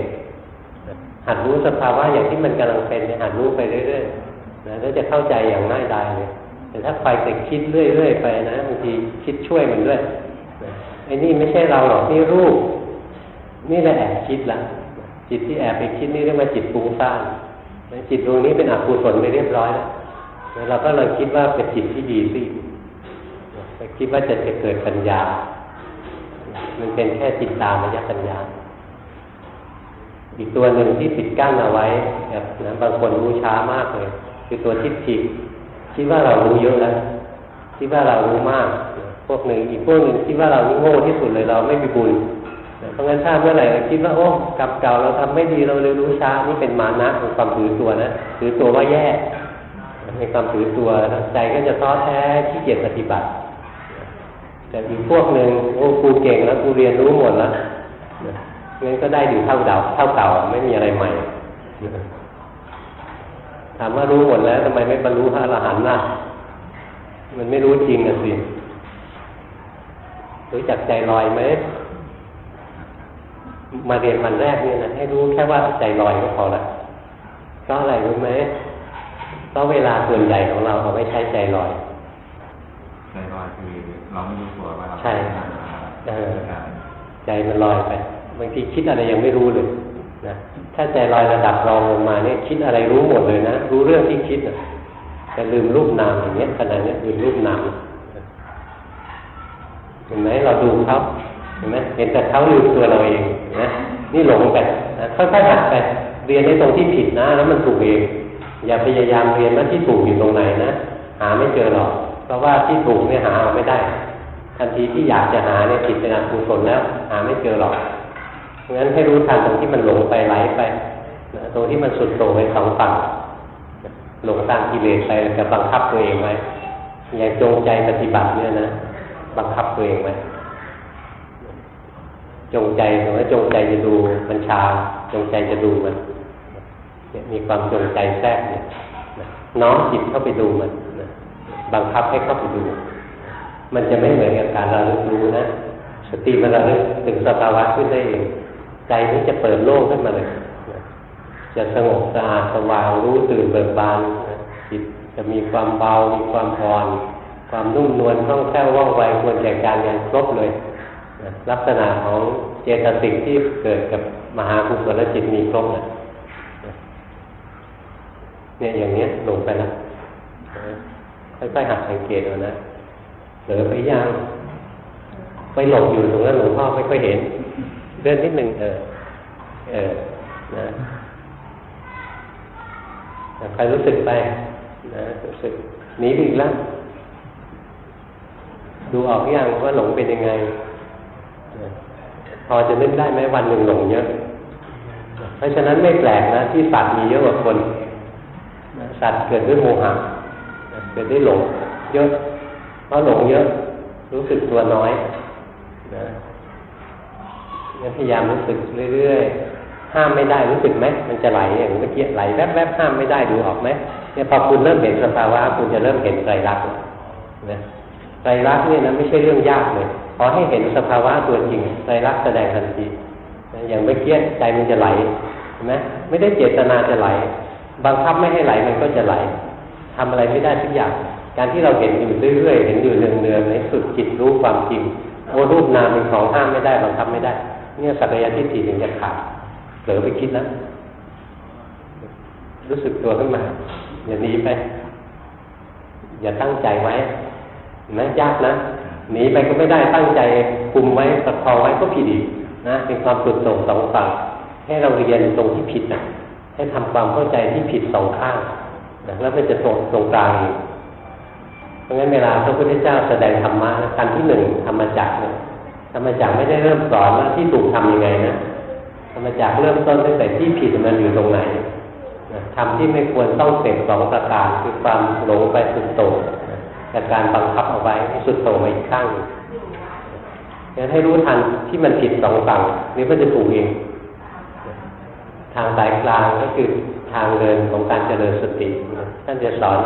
หัดรู้สภาวะอย่างที่มันกำลังเป็นหัดรู้ไปเรื่อยๆนะแล้วจะเข้าใจอย่างง่ายดายเลยแต่ถ้าไปแต่คิดเรื่อยๆไปนะบางทีคิดช่วยมันด้วยไอ้นี่ไม่ใช่เราหรอกนี่รูป นี่แหละแอบคิดละจิตที่แอบไปคิดนี่เรียกว่าจิตฟุ้งซ่านจิตดวงนี้เป็นอกุศลไปเรียบร้อยแล้วเราก็เลยคิดว่าเป็นจิตที่ดีสิคิดว่าจะจะเกิดปัญญา มันเป็นแค่จิตตามยปัญญา อีกตัวหนึ่งที่ปิดกั้นเอาไว้แบบนะบางคนรู้ช้ามากเลย คือตัวทิฏฐิคิดว่าเรารู้เยอะแล้วคิดว่าเรารู้มาก พวกหนึ่งอีกพวกหนึ่งคิดว่าเรานี่โง่ที่สุดเลยเราไม่มีบุญเพราะงั้นถ้าเมื่อไหร่คิดว่าโอ้กับเก่าเราทำไม่ดีเราเลยรู้ช้านี่เป็นมานะเป็นความถือตัวนะถือตัวว่าแย่ในความถือตัวใจก็จะท้อแท้ขี้เกียจปฏิบัติ แต่อีกพวกหนึ่งโอ้กูเก่งแล้วกูเรียนรู้หมดแล้ว งั้นก็ได้อยู่เท่าเดาเท่าเก่าไม่มีอะไรใหม่ ถามว่ารู้หมดแล้วทำไมไม่บรรลุพระอรหันต์ล่ะ มันไม่รู้จริงอะสิรู้จักใจลอยไหมมาเรียนวันแรกเนี่ยนะให้รู้แค่ว่าใจลอยก็พอละเพราะอะไรรู้ไหมเพราะเวลาส่วนใหญ่ของเราเอาไว้ใช้ใจลอย ใจลอยคือเราไม่รู้ตัวว่าเราใช่ใจมันลอยไป บางทีคิดอะไรยังไม่รู้เลยนะถ้าใจลอยระดับรองลงมาเนี่ยคิดอะไรรู้หมดเลยนะรู้เรื่องที่คิดอะแต่ลืมรูปนามอย่างเงี้ยขนาดนี้ลืมรูปนามเห็นไหมเราดูเขาเห็นไหมเห็นแต่เขาลืมตัวเราเองนะนี่หลงไปค่อยๆหัดไปเรียนในตรงที่ผิดนะ แล้วมันถูกเองอย่าพยายามเรียนว่าที่ถูกอยู่ตรงไหนนะหาไม่เจอหรอก เพราะว่าที่ถูกเนี่ยหาเอาไม่ได้ ทันทีที่อยากจะหาเนี่ยผิดเป็นอกุศลแล้ว หาไม่เจอหรอก งั้นให้รู้ทันตรงที่มันหลงไปไหลไปตรงที่มันสุดโต่งไปสองฝั่งหลงตามกิเลสไปจะบังคับตัวเองไว้อย่างจงใจปฏิบัติเนี่ยนะบังคับตัวเองไว้จงใจหรือว่าจงใจจะดูบัญชา จงใจจะดูมันเนี่ยมีความจงใจแทรกเนี่ยน้อมจิตเข้าไปดูมันบังคับให้เข้าไปดู มันจะไม่เหมือนกับการระลึกรู้นะสติมันระลึกถึงสภาวะขึ้นได้เอง ใจนี้จะเปิดโล่งขึ้นมาเลย จะสงบสะอาดสว่างรู้ตื่นเบิกบานจิตจะมีความเบา มีความอ่อน ความนุ่มนวลคล่องแคล่วว่องไวควรแก่การงานครบเลย ลักษณะของเจตสิกที่เกิดกับมหากุศลจิตมีครบเลยเนี่ยอย่างเนี้ยลงไปแล้วค่อยๆหัดสังเกตดูนะเหลือไปยังไปหลบอยู่ตรงนั้นหลวงพ่อไม่ค่อยเห็น เดินนิดหนึ่งเออ เออ นะใครรู้สึกไป นะรู้สึกหนีไปอีกแล้วดูออกยังว่าหลงเป็นยังไง พอจะนึกได้ไหมวันหนึ่งหลงเยอะ เพราะฉะนั้นไม่แปลกนะ ที่สัตว์มีเยอะกว่าคน สัตว์เกิดด้วยโมหะเกิดด้วยหลง เยอะ เพราะหลงเยอะ รู้สึกตัวน้อยนะ พยายามรู้สึกเรื่อยๆ ห้ามไม่ได้รู้สึกไหมมันจะไหลอย่างเมื่อกี้ไหลแวบๆห้ามไม่ได้ดูออกไหมเนี่ยพอคุณเริ่มเห็นสภาวะคุณจะเริ่มเห็นไตรลักษณ์นะไตรลักษณ์เนี่ยนะไม่ใช่เรื่องยากเลยขอให้เห็นสภาวะตัวจริงไตรลักษณ์แสดงทันทีอย่างเมื่อกี้ใจมันจะไหลเห็นไหมไม่ได้เจตนาจะไหล บังคับไม่ให้ไหลมันก็จะไหลทำอะไรไม่ได้ทุกอย่างการที่เราเห็นอยู่เรื่อยๆ เห็นอยู่เนืองๆในสุดจิตรู้ความจริงโอ้รูปนามเป็นของห้ามไม่ได้บังคับไม่ได้ เนี่ยสักยะทิฏฐิถึงจะขาดเผลอไปคิดแล้วรู้สึกตัวขึ้นมา อย่าหนีไป อย่าตั้งใจไว้นะยากนะหนีไปก็ไม่ได้ตั้งใจคุมไว้ประคองไว้ก็ผิดอีกนะเป็นความสุดโต่งสองฝั่งให้เราเรียนตรงที่ผิดนะให้ทำความเข้าใจที่ผิดสองข้างนะแล้วมันจะตรงตรงกลางเพราะงั้นเวลาพระพุทธเจ้าแสดงธรรมะขั้นที่หนึ่งธรรมจักเนี่ย ธรรมจักไม่ได้เริ่มสอนว่าที่ถูกทำยังไงนะธรรมจักเริ่มต้นตั้งแต่ที่ผิดมันอยู่ตรงไหนทำที่ไม่ควรต้องเสพสองประการคือความหลงไปสุดโต่งนะกับการบังคับเอาไว้ให้สุดโต่งไปอีกข้างหนึ่งงั้นให้รู้ทันที่มันผิดสองฝั่งนี่มันจะถูกเอง ทางสายกลางก็คือทางเดินของการเจริญสติท่านจะสอน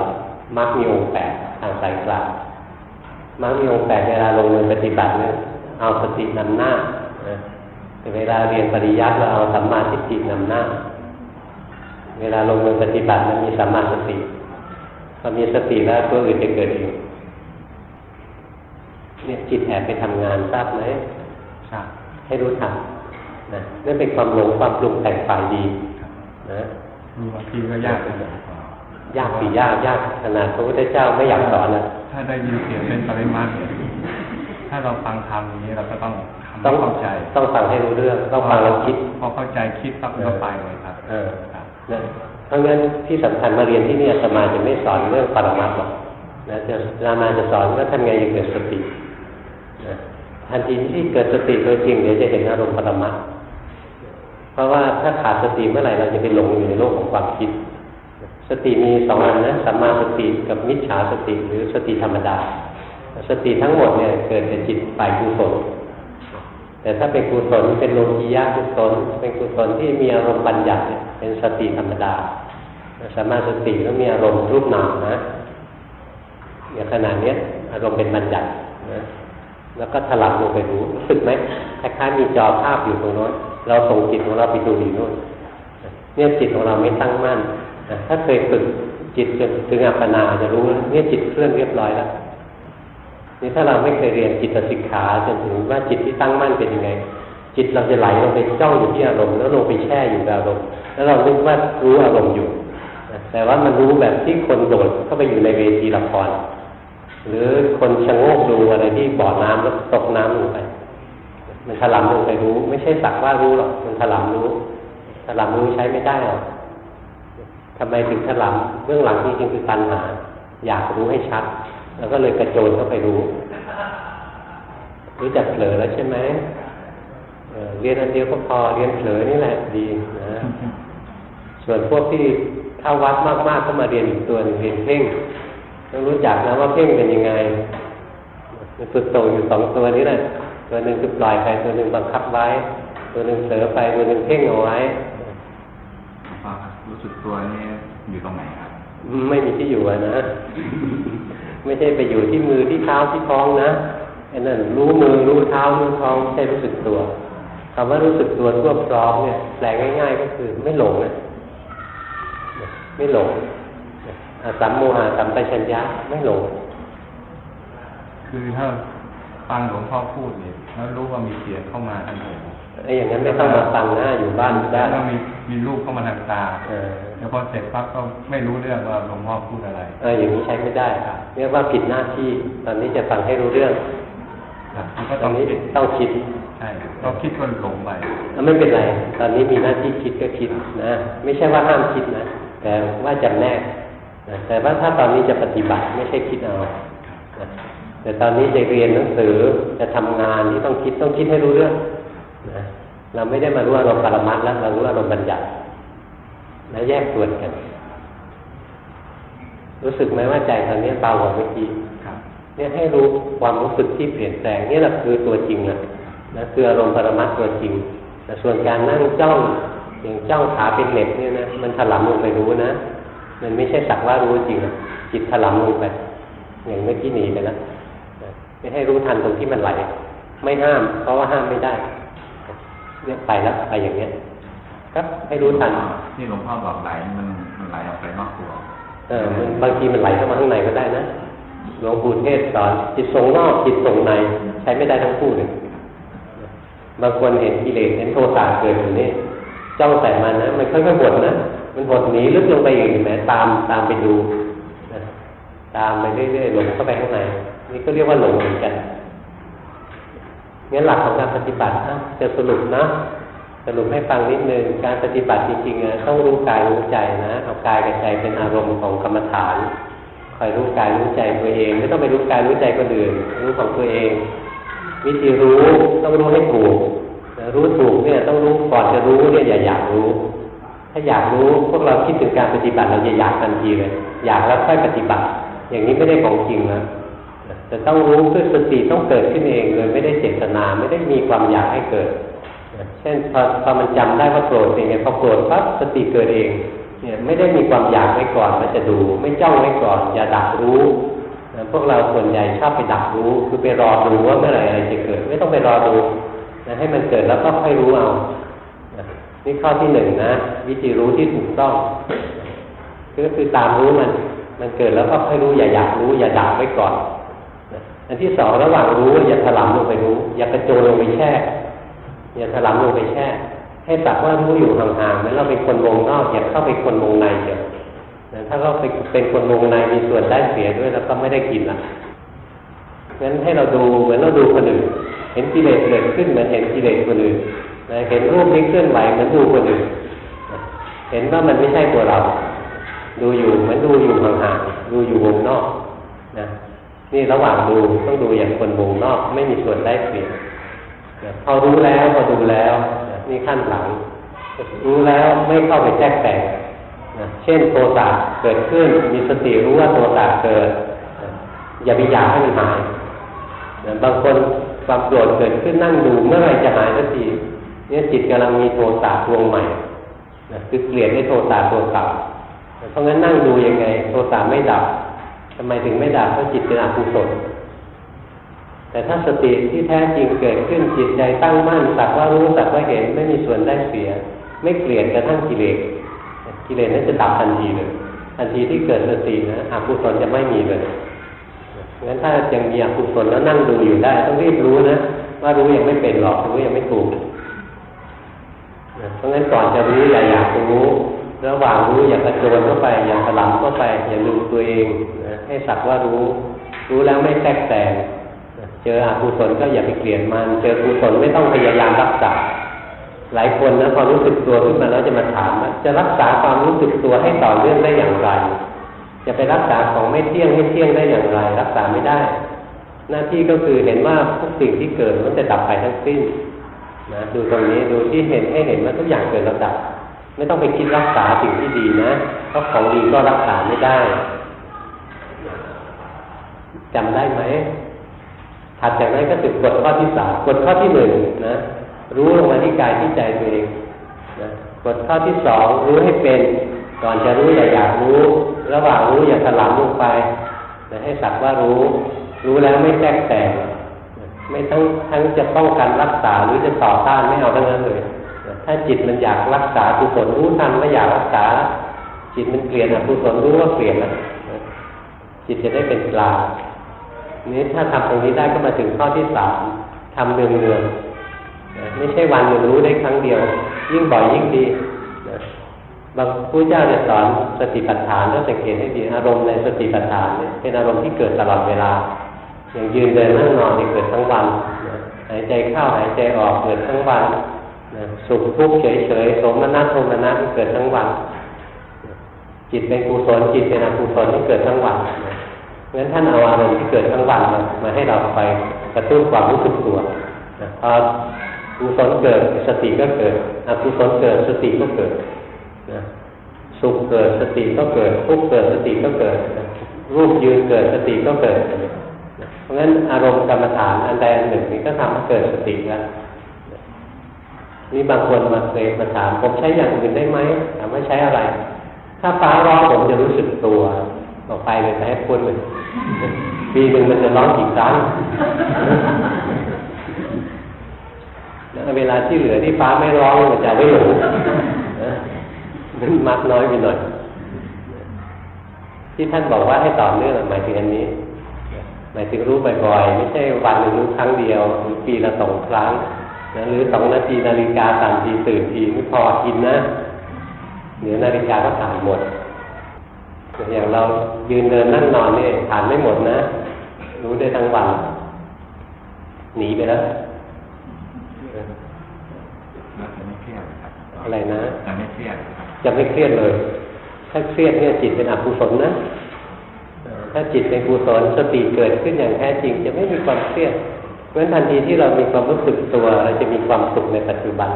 มรรคมีองค์แปดทางสายกลางมรรคมีองค์แปดเวลาลงมือปฏิบัติเนี่ย เอาสตินำหน้านะแต่เวลาเรียนปริยัติเราเอาสัมมาทิฏฐินำหน้า เวลาลงมือปฏิบัติมันมีสัมมาสติพอมีสติแล้วตัวอื่นจะเกิดเองเนี่ยจิตแอบไปทำงานทราบไหมครับ ให้รู้ทันนะนั่นเป็นความหลงความปรุงแต่งฝ่ายดีนะมีบางทีก็ยากเลยยากสิยากยากขนาดพระพุทธเจ้าไม่อยากสอนนะถ้าได้ยินเสียงเป็นปริมาณ ถ้าเราฟังธรรมอย่างนี้เราก็ต้องทำให้ต้องเข้าใจ ต้องฟังให้รู้เรื่องต้องฟังแล้วคิด พอเข้าใจคิดปั๊บก็ไปเลยครับ เออครับนะเพราะงั้นที่สำคัญมาเรียนที่นี่อาตมาจะไม่สอนเรื่องปรมัตถ์หรอกนะจะอาตมาจะสอนว่าทำไงจะเกิดสตินะทันทีที่เกิดสติโดยจริงเดี๋ยวจะเห็นอารมณ์ปรมัตถ์เพราะว่าถ้าขาดสติเมื่อไหร่เราจะไปหลงอยู่ในโลกของความคิด สติมีสองอันนะสัมมาสติกับมิจฉาสติหรือสติธรรมดา สติทั้งหมดเนี่ยเกิดจากจิตฝ่ายกุศลแต่ถ้าเป็นกุศลเป็นโลกียะกุศลเป็นกุศลที่มีอารมณ์บัญญัติเป็นสติธรรมดาสมาสติก็มีอารมณ์รูปนามนะอย่างขนาดนี้ยอารมณ์เป็นบัญญัตินะแล้วก็ถลับลงไปรู้รู้สึกไหมคล้ายๆมีจอภาพอยู่ตรงโน้นเราส่งจิตของเราไปดูอยู่โน้นเนี่ยจิตของเราไม่ตั้งมั่นนะถ้าเคยฝึกจิตจนถึงอัปปนาจะรู้เนี่ยจิตเคลื่อนเรียบร้อยแล้ว นี่ถ้าเราไม่เคยเรียนจิตสิกขาจนถึงว่าจิตที่ตั้งมั่นเป็นยังไง จิตเราจะไหลลงไปจ้องอยู่ที่อารมณ์แล้วลงไปแช่อยู่กับอารมณ์แล้วเราคิดว่ารู้อารมณ์อยู่ แต่ว่ามันรู้แบบที่คนโดดเข้าไปอยู่ในเวทีละครหรือคนชะโงกดูอะไรที่บ่อน้ำแล้วตกน้ำลงไป มันถลำลงไปรู้ ไม่ใช่สักว่ารู้หรอกมันถลำรู้ถลำรู้ใช้ไม่ได้หรอกทำไมถึงถลำเบื้องหลังจริงคือตัณหา อยากรู้ให้ชัด แล้วก็เลยกระโจนเข้าไปรู้ รู้จักเผลอแล้วใช่ไหมเอ่อเรียนอันเดียวก็พอเรียนเผลอนี่แหละดีนะส่วนพวกที่เข้าวัดมากๆก็มาเรียนอีกตัวหนึงเรียนเพ่งต้องรู้จักนะว่าเพ่งเป็นยังไงมันสุดโต่งอยู่สองตัวนี้แหละตัวหนึ่งคือปล่อยไปตัวหนึ่งบังคับไว้ ตัวหนึ่งเผลอไปตัวหนึ่งเพ่งเอาไว้รู้สึกตัวนี่อยู่ตรงไหนครับ ไม่มีที่อยู่อะนะ ไม่ใช่ไปอยู่ที่มือที่เท้าที่ท้องนะไอ้นั่นรู้มือรู้เท้ารู้ท้องใช่รู้สึกตัวคำว่ารู้สึกตัวทั่วพร้อมเนี่ยแปลง่าย ๆ ก็คือไม่หลงนะไม่หลงสัมโมหะสัมปชัญญะไม่หลง คือถ้าฟังหลวงพ่อพูดเนี่ยแล้วรู้ว่ามีเสียงเข้ามาทางหู ไอ้อย่างนั้นไม่ต้องมาฟังหน้าอยู่บ้านได้แล้วมีมีรูปเข้ามาทางตาเออแล้วพอเสร็จปั๊บก็ไม่รู้เรื่องว่าหลวงพ่อพูดอะไรเอออย่างนี้ใช้ไม่ได้ครับเรียกว่าผิดหน้าที่ ตอนนี้จะฟังให้รู้เรื่องครับมันก็ตต้ออนงนี้คิดต้องคิดใช่ต้องคิดว่าหลงไปอะไม่เป็นไร ตอนนี้มีหน้าที่คิดก็คิดนะไม่ใช่ว่าห้ามคิดนะแต่ว่าจำแนกนะแต่ว่าถ้าตอนนี้จะปฏิบัติไม่ใช่คิดเอานะแต่ตอนนี้จะเรียนหนังสือจะทำงานที่ต้องคิดต้องคิดให้รู้เรื่อง นะเราไม่ได้มารู้อารมณ์ปรมัตถ์แล้วเรารู้อารมณ์บัญญัติแล้วแยกส่วนกัน รู้สึกไหมว่าใจตอนนี้เบากว่าเมื่อกี้ครับเนี่ยให้รู้ความรู้สึกที่เปลี่ยนแปลงนี่แหละคือตัวจริงนะนะคืออารมณ์ปรมัตถ์ตัวจริง แต่ส่วนการนั่งจ้องอย่างจ้องขาเป็นเหน็บเนี่ยนะมันถลำลงไปรู้นะ มันไม่ใช่สักว่ารู้จริงนะจิตถลำลงไป อย่างเมื่อกี้หนีไปแล้วนะไม่ให้รู้ทันตรงที่มันไหลไม่ห้าม เพราะว่าห้ามไม่ได้ เนี่ยไปแล้วไปอย่างเนี้ยครับให้รู้ทันที่หลวงพ่อบอกไหลมันมันไหลออกไปนอกตัวเออมันบางทีมันไหลเข้ามาข้างในก็ได้นะหลวงปู่เทศสอนจิตทรงนอกจิตทรงในใช้ไม่ได้ทั้งคู่เลยบางคนเห็นกิเลสเห็นโทสะเกิดอยู่นี่จ้องใส่มันนะมันค่อยๆหดนะมันหดหนีลึกลงไปอีกเห็นไหมตามตามไปดูนะตามไปเรื่อยๆหลงเข้าไปข้างในนี่ก็เรียกว่าหลงเหมือนกัน งั้นหลักของการปฏิบัตินะจะสรุปนะสรุปให้ฟังนิดนึงการปฏิบัติจริงๆต้องรู้กายรู้ใจนะเอากายกับใจเป็นอารมณ์ของกรรมฐานคอยรู้กายรู้ใจตัวเอง ไม่ต้องไปรู้กายรู้ใจคนอื่น รู้ของตัวเอง วิธีรู้ต้องรู้ให้ถูกรู้ถูกเนี่ยต้องรู้ก่อนจะรู้เนี่ยอย่าอยากรู้ ถ้าอยากรู้พวกเราคิดถึงการปฏิบัติเราจะอยากทันทีเลย อยากแล้วค่อยปฏิบัติ อย่างนี้ไม่ได้ของจริงนะ แต่ต้องรู้คือสติต้องเกิดขึ้นเองเลยไม่ได้เจตนาไม่ได้มีความอยากให้เกิด เช่นพอพอมันจำได้ว่าโกรธเป็นไงพอโกรธปั๊บสติเกิดเองเนี่ยไม่ได้มีความอยากไว้ก่อนว่าจะดู ไม่จ้องไว้ก่อน อย่าดักรู้พวกเราส่วนใหญ่ชอบไปดักรู้ คือไปรอดูว่าเมื่อไหร่อะไรจะเกิด ไม่ต้องไปรอดูนะให้มันเกิดแล้วก็ค่อยรู้เอานี่ข้อที่หนึ่งนะ วิธีรู้ที่ถูกต้องก็คือตามรู้มัน มันเกิดแล้วก็ค่อยรู้อย่าอยากรู้ อย่าดักไว้ก่อน อันที่สองระหว่างรู้อย่าถลำลงไปรู้ อย่ากระโจนลงไปแช่ อย่าถลำลงไปแช่ ให้สักว่ารู้อยู่ห่างๆเหมือนเราเป็นคนวงนอกอย่าเข้าไปคนวงในเดียวถ้าเราเป็นคนวงในมีส่วนได้เสียด้วยแล้วก็ไม่ได้กินละงั้นให้เราดูเหมือนเราดูคนอื่นเห็นกิเลสเกิดขึ้นเหมือนเห็นกิเลสคนอื่นเห็นรูปนี้เคลื่อนไหวเหมือนดูคนอื่นเห็นว่ามันไม่ใช่ตัวเรา ดูอยู่เหมือนดูอยู่ห่างๆดูอยู่วงนอกนะ นี่ระหว่างดูต้องดูอย่างคนวงนอก ไม่มีส่วนได้เสียพอรู้แล้วพอดูแล้วนี่ขั้นหลัง รู้แล้วไม่เข้าไปแทรกแต่งเช่นโทสะเกิดขึ้นมีสติรู้ว่าโทสะเกิด อย่าไปอยากให้มันหายบางคนความโกรธเกิดขึ้นนั่งดูเมื่อไรจะหายสักทีเนี่ยจิตกำลังมีโทสะดวงใหม่คือเกลียดให้โทสะตัวเก่าเพราะงั้นนั่งดูยังไง โทสะไม่ดับ ทำไมถึงไม่ดับเพราะจิตเป็นอกุศลแต่ถ้าสติที่แท้จริงเกิดขึ้นจิตใจตั้งมั่นสักว่ารู้สักว่าเห็นไม่มีส่วนได้เสีย ไม่เกลียดกระทั่งกิเลสกิเลสนั้นจะดับทันทีเลยทันทีที่เกิดสตินะอกุศลจะไม่มีเลยงั้นถ้ายังมีอกุศลแล้วนั่งดูอยู่ได้ ต้องรีบรู้นะว่ารู้ยังไม่เป็นหรอกรู้ยังไม่ถูกเพราะงั้นก่อนจะรู้อย่าอยากรู้ระหว่างรู้อย่ากระโจนเข้าไปอย่าถลำเข้าไป อย่าลืมตัวเองนะ ให้สักว่ารู้ รู้แล้วไม่แทรกแต่งเจออกุศลก็อย่าไปเกลียดมัน เจอกุศลไม่ต้องพยายามรักษา หลายคนนะพอรู้สึกตัวขึ้นมาแล้วจะมาถามว่าจะรักษาความรู้สึกตัวให้ต่อเนื่องได้อย่างไร จะไปรักษาของไม่เที่ยงไม่เที่ยงได้อย่างไร รักษาไม่ได้ หน้าที่ก็คือเห็นว่าทุกสิ่งที่เกิดมันจะดับไปทั้งสิ้นนะดูตรงนี้ดูที่เห็นให้เห็นว่าทุกอย่างเกิดแล้วดับ ไม่ต้องไปคิดรักษาสิ่งที่ดีนะเพราะของดีก็รักษาไม่ได้ จำได้ไหมถัดจากนั้นก็ถึงกฎข้อที่สามกฎข้อที่หนึ่งนะรู้ลงมาที่กายที่ใจตัวเองนะกฎข้อที่สองรู้ให้เป็น ก่อนจะรู้อย่าอยากรู้ ระหว่างรู้อย่าถลำลงไปนะให้สักว่ารู้ รู้แล้วไม่แทรกแต่งไม่ทั้งทั้งจะป้องกันรักษาหรือจะต่อต้านไม่เอาทั้งนั้นเลยถ้าจิตมันอยากรักษากุศลรู้ทันว่าอยากรักษา จิตมันเกลียดอกุศลรู้ว่าเกลียดนะจิตจะได้เป็นกลาง นี้ถ้าทำตรงนี้ได้ก็มาถึงข้อที่สามทำเนืองเนืองไม่ใช่วันหนึ่งรู้ได้ครั้งเดียว ยิ่งบ่อยยิ่งดีบางผู้เจ้าจะสอนสติปัฏฐานแล้วสังเกตให้ดีอารมณ์ในสติปัฏฐานเนี่ยเป็นอารมณ์ที่เกิดตลอดเวลา อย่างยืนเดินนั่งนอนนี่เกิดทั้งวันหายใจเข้าหายใจออกเกิดทั้งวันสุขทุกข์เฉยๆสมนัตโทมนัตเกิดทั้งวัน จิตเป็นกุศลจิตเป็นอกุศลที่เกิดทั้งวัน งั้นท่านเอาอารมณ์ที่เกิดทั้งวันมามาให้เราไปกระตุ้นความรู้สึกตัวนะพอกุศลเกิดสติก็เกิดอกุศลเกิดสติก็เกิดนะสุขเกิดสติก็เกิดทุกข์เกิดสติก็เกิดรูปยืนเกิดสติก็เกิดเพราะงั้นอารมณ์กรรมฐานอันใดอันหนึ่งนี้ก็ทำให้เกิดสติแล้วนี่บางคนมาเคยมาถามผมใช้อย่างอื่นได้ไหมถามว่าใช้อะไร ถ้าฟ้าร้องผมจะรู้สึกตัวออกไปเลยจะให้พ้นเลย ปีหนึ่งมันจะร้องกี่ครั้งแล้วเวลาที่เหลือที่ฟ้าไม่ร้องมันจะไม่หลงมันมักน้อยไปหน่อย ที่ท่านบอกว่าให้ต่อเนื่องหมายถึงอันนี้ หมายถึงรู้บ่อยๆ ไม่ใช่วันหนึ่งรู้ครั้งเดียวหรือปีละสองครั้งนะหรือสองนาทีนาฬิกาสามทีตื่นทีไม่พอกินนะเดี๋ยวนาฬิกาก็ถ่ายหมด อย่างเรายืนเดินนั่งนอนนี่ผ่านไม่หมดนะ รู้ได้ทั้งวัน หนีไปแล้วจะไม่เครียดครับอะไรนะจะไม่เครียดจะไม่เครียดเลย ถ้าเครียดเนี่ยจิตเป็นอกุศลนะ ถ้าจิตเป็นกุศลสติเกิดขึ้นอย่างแท้จริง จะไม่มีความเครียดราะฉะนั้นทันทีที่เรามีความรู้สึกตัว เราจะมีความสุขในปัจจุบัน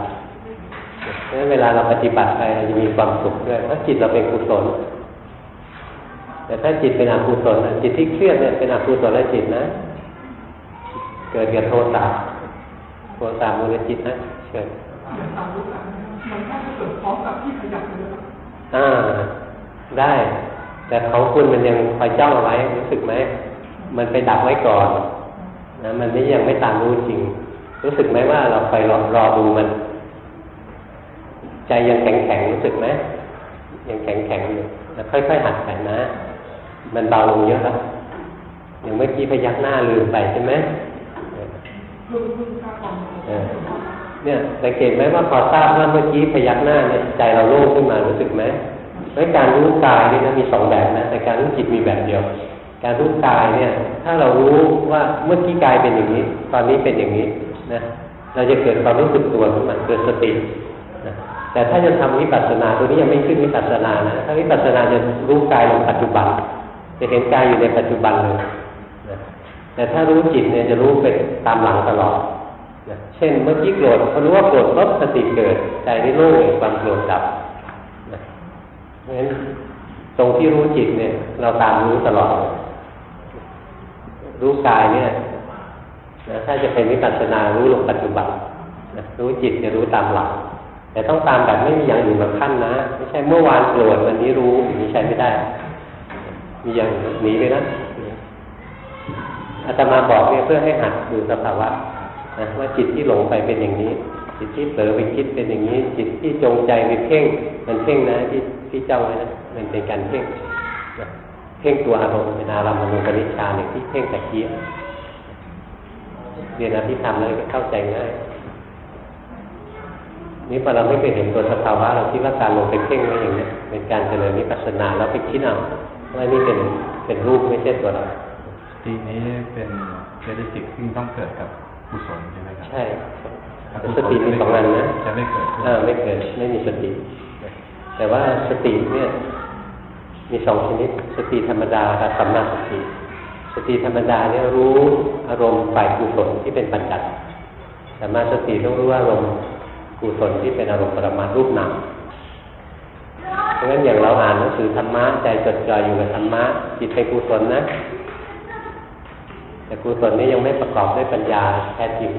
เพราะฉะนั้นเวลาเราปฏิบัติไปเราจะมีความสุขด้วยเพราะจิตเราเป็นกุศล แต่ถ้าจิตเป็นอกุศลนะจิตที่เครียดเนี่ยเป็นอกุศลจิตนะ เกิดกับโทสะโทสะมูลจิตนะเชิญตามรู้กันมันน่าจะเกิดพร้อมกับที่ขยับเลยนะครับอ่าได้ แต่ของคุณมันยังคอยจ้องเอาไว้รู้สึกไหมมันไปดับไว้ก่อนนะมันไม่ยังไม่ตามรู้จริง รู้สึกไหมว่าเราไปรอรอดูมัน ใจยังแข็งแข็งๆรู้สึกไหมยังแข็งแข็งๆอยู่แล้วค่อยๆหัดไปนะ มันเบาลงเยอะแล้วอย่างเมื่อกี้พยักหน้าลืมไปใช่ไหมเนี่ยสังเกตไหมว่าพอทราบว่าเมื่อกี้พยักหน้าเนี่ยใจเราโล่งขึ้นมารู้สึกไหมเพราะการรู้กายนี่นะมีสองแบบนะ แต่การรู้จิตมีแบบเดียว การรู้กายเนี่ย ถ้าเรารู้ว่าเมื่อกี้กายเป็นอย่างนี้ ตอนนี้เป็นอย่างนี้นะเราจะเกิดความรู้สึกตัวขึ้นมาเกิดสตินะแต่ถ้าจะทำวิปัสสนาตัวนี้ยังไม่ขึ้นวิปัสสนานะถ้าวิปัสสนาจะรู้กายลงปัจจุบัน จะเห็นกายอยู่ในปัจจุบันเลยแต่ถ้ารู้จิตเนี่ยจะรู้เป็นตามหลังตลอดเช่นเมื่อกี้โกรธพอรู้ว่าโกรธลบสติเกิดใจนี่โล่งเองความโกรธดับเพราะฉะนั้นตรงที่รู้จิตเนี่ย เราตามรู้ตลอด รู้กายเนี่ยถ้าจะเป็นวิปัสสนารู้ลงปัจจุบันรู้จิตจะรู้ตามหลัก แต่ต้องตามแบบไม่มีอย่างอื่นมาขั้นนะ ไม่ใช่เมื่อวานโกรธวันนี้รู้อย่างนี้ใช้ไม่ได้ มีอย่างหนีไปนะอาตมาบอกเนี่ยเพื่อให้หัดดูสภาวะนะว่าจิตที่หลงไปเป็นอย่างนี้ จิตที่เผลอไปคิดเป็นอย่างนี้ จิตที่จงใจไปเพ่ง มันเพ่งนะที่ที่เจ้าไว้นะมันเป็นการเพ่งเพ่งตัวอารมณ์เป็นอารมณ์มโนปนิชฌานอย่างที่เพ่งตะเกียบเรียนอภิธรรมแล้วก็เข้าใจง่ายนี่พอเราไม่เคยเห็นตัวสภาวะเราคิดว่าการลงไปเพ่งไว้อย่างนี้เป็นการเจริญนิพพานาแล้วไปคิดเอา ว่านี่เป็นเป็นรูปไม่ใช่ตัวเราสตินี้เป็นเจตสิกที่ต้องเกิดกับกุศลใช่ไหมครับ ใช่แต่สติมีสองอันนะจะไม่เกิดขึ้นอ่าไม่เกิดไม่มีสติ แต่ว่าสติเนี่ยมีสองชนิด สติธรรมดากับสัมมาสติ สติธรรมดาเนี่ยรู้อารมณ์ฝ่ายกุศลที่เป็นปัญจัตสัมมาสติต้องรู้อารมณ์กุศลที่เป็นอารมณ์ปรมารูปนาม เพราะงั้นอย่างเราอ่านหนังสือธรรมะใจจดจ่ออยู่กับธรรมะจิตเป็นกุศลนะ แต่กุศลนี้ยังไม่ประกอบด้วยปัญญาแท้จริง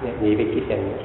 เนี่ยหนีไปคิดอย่างนี้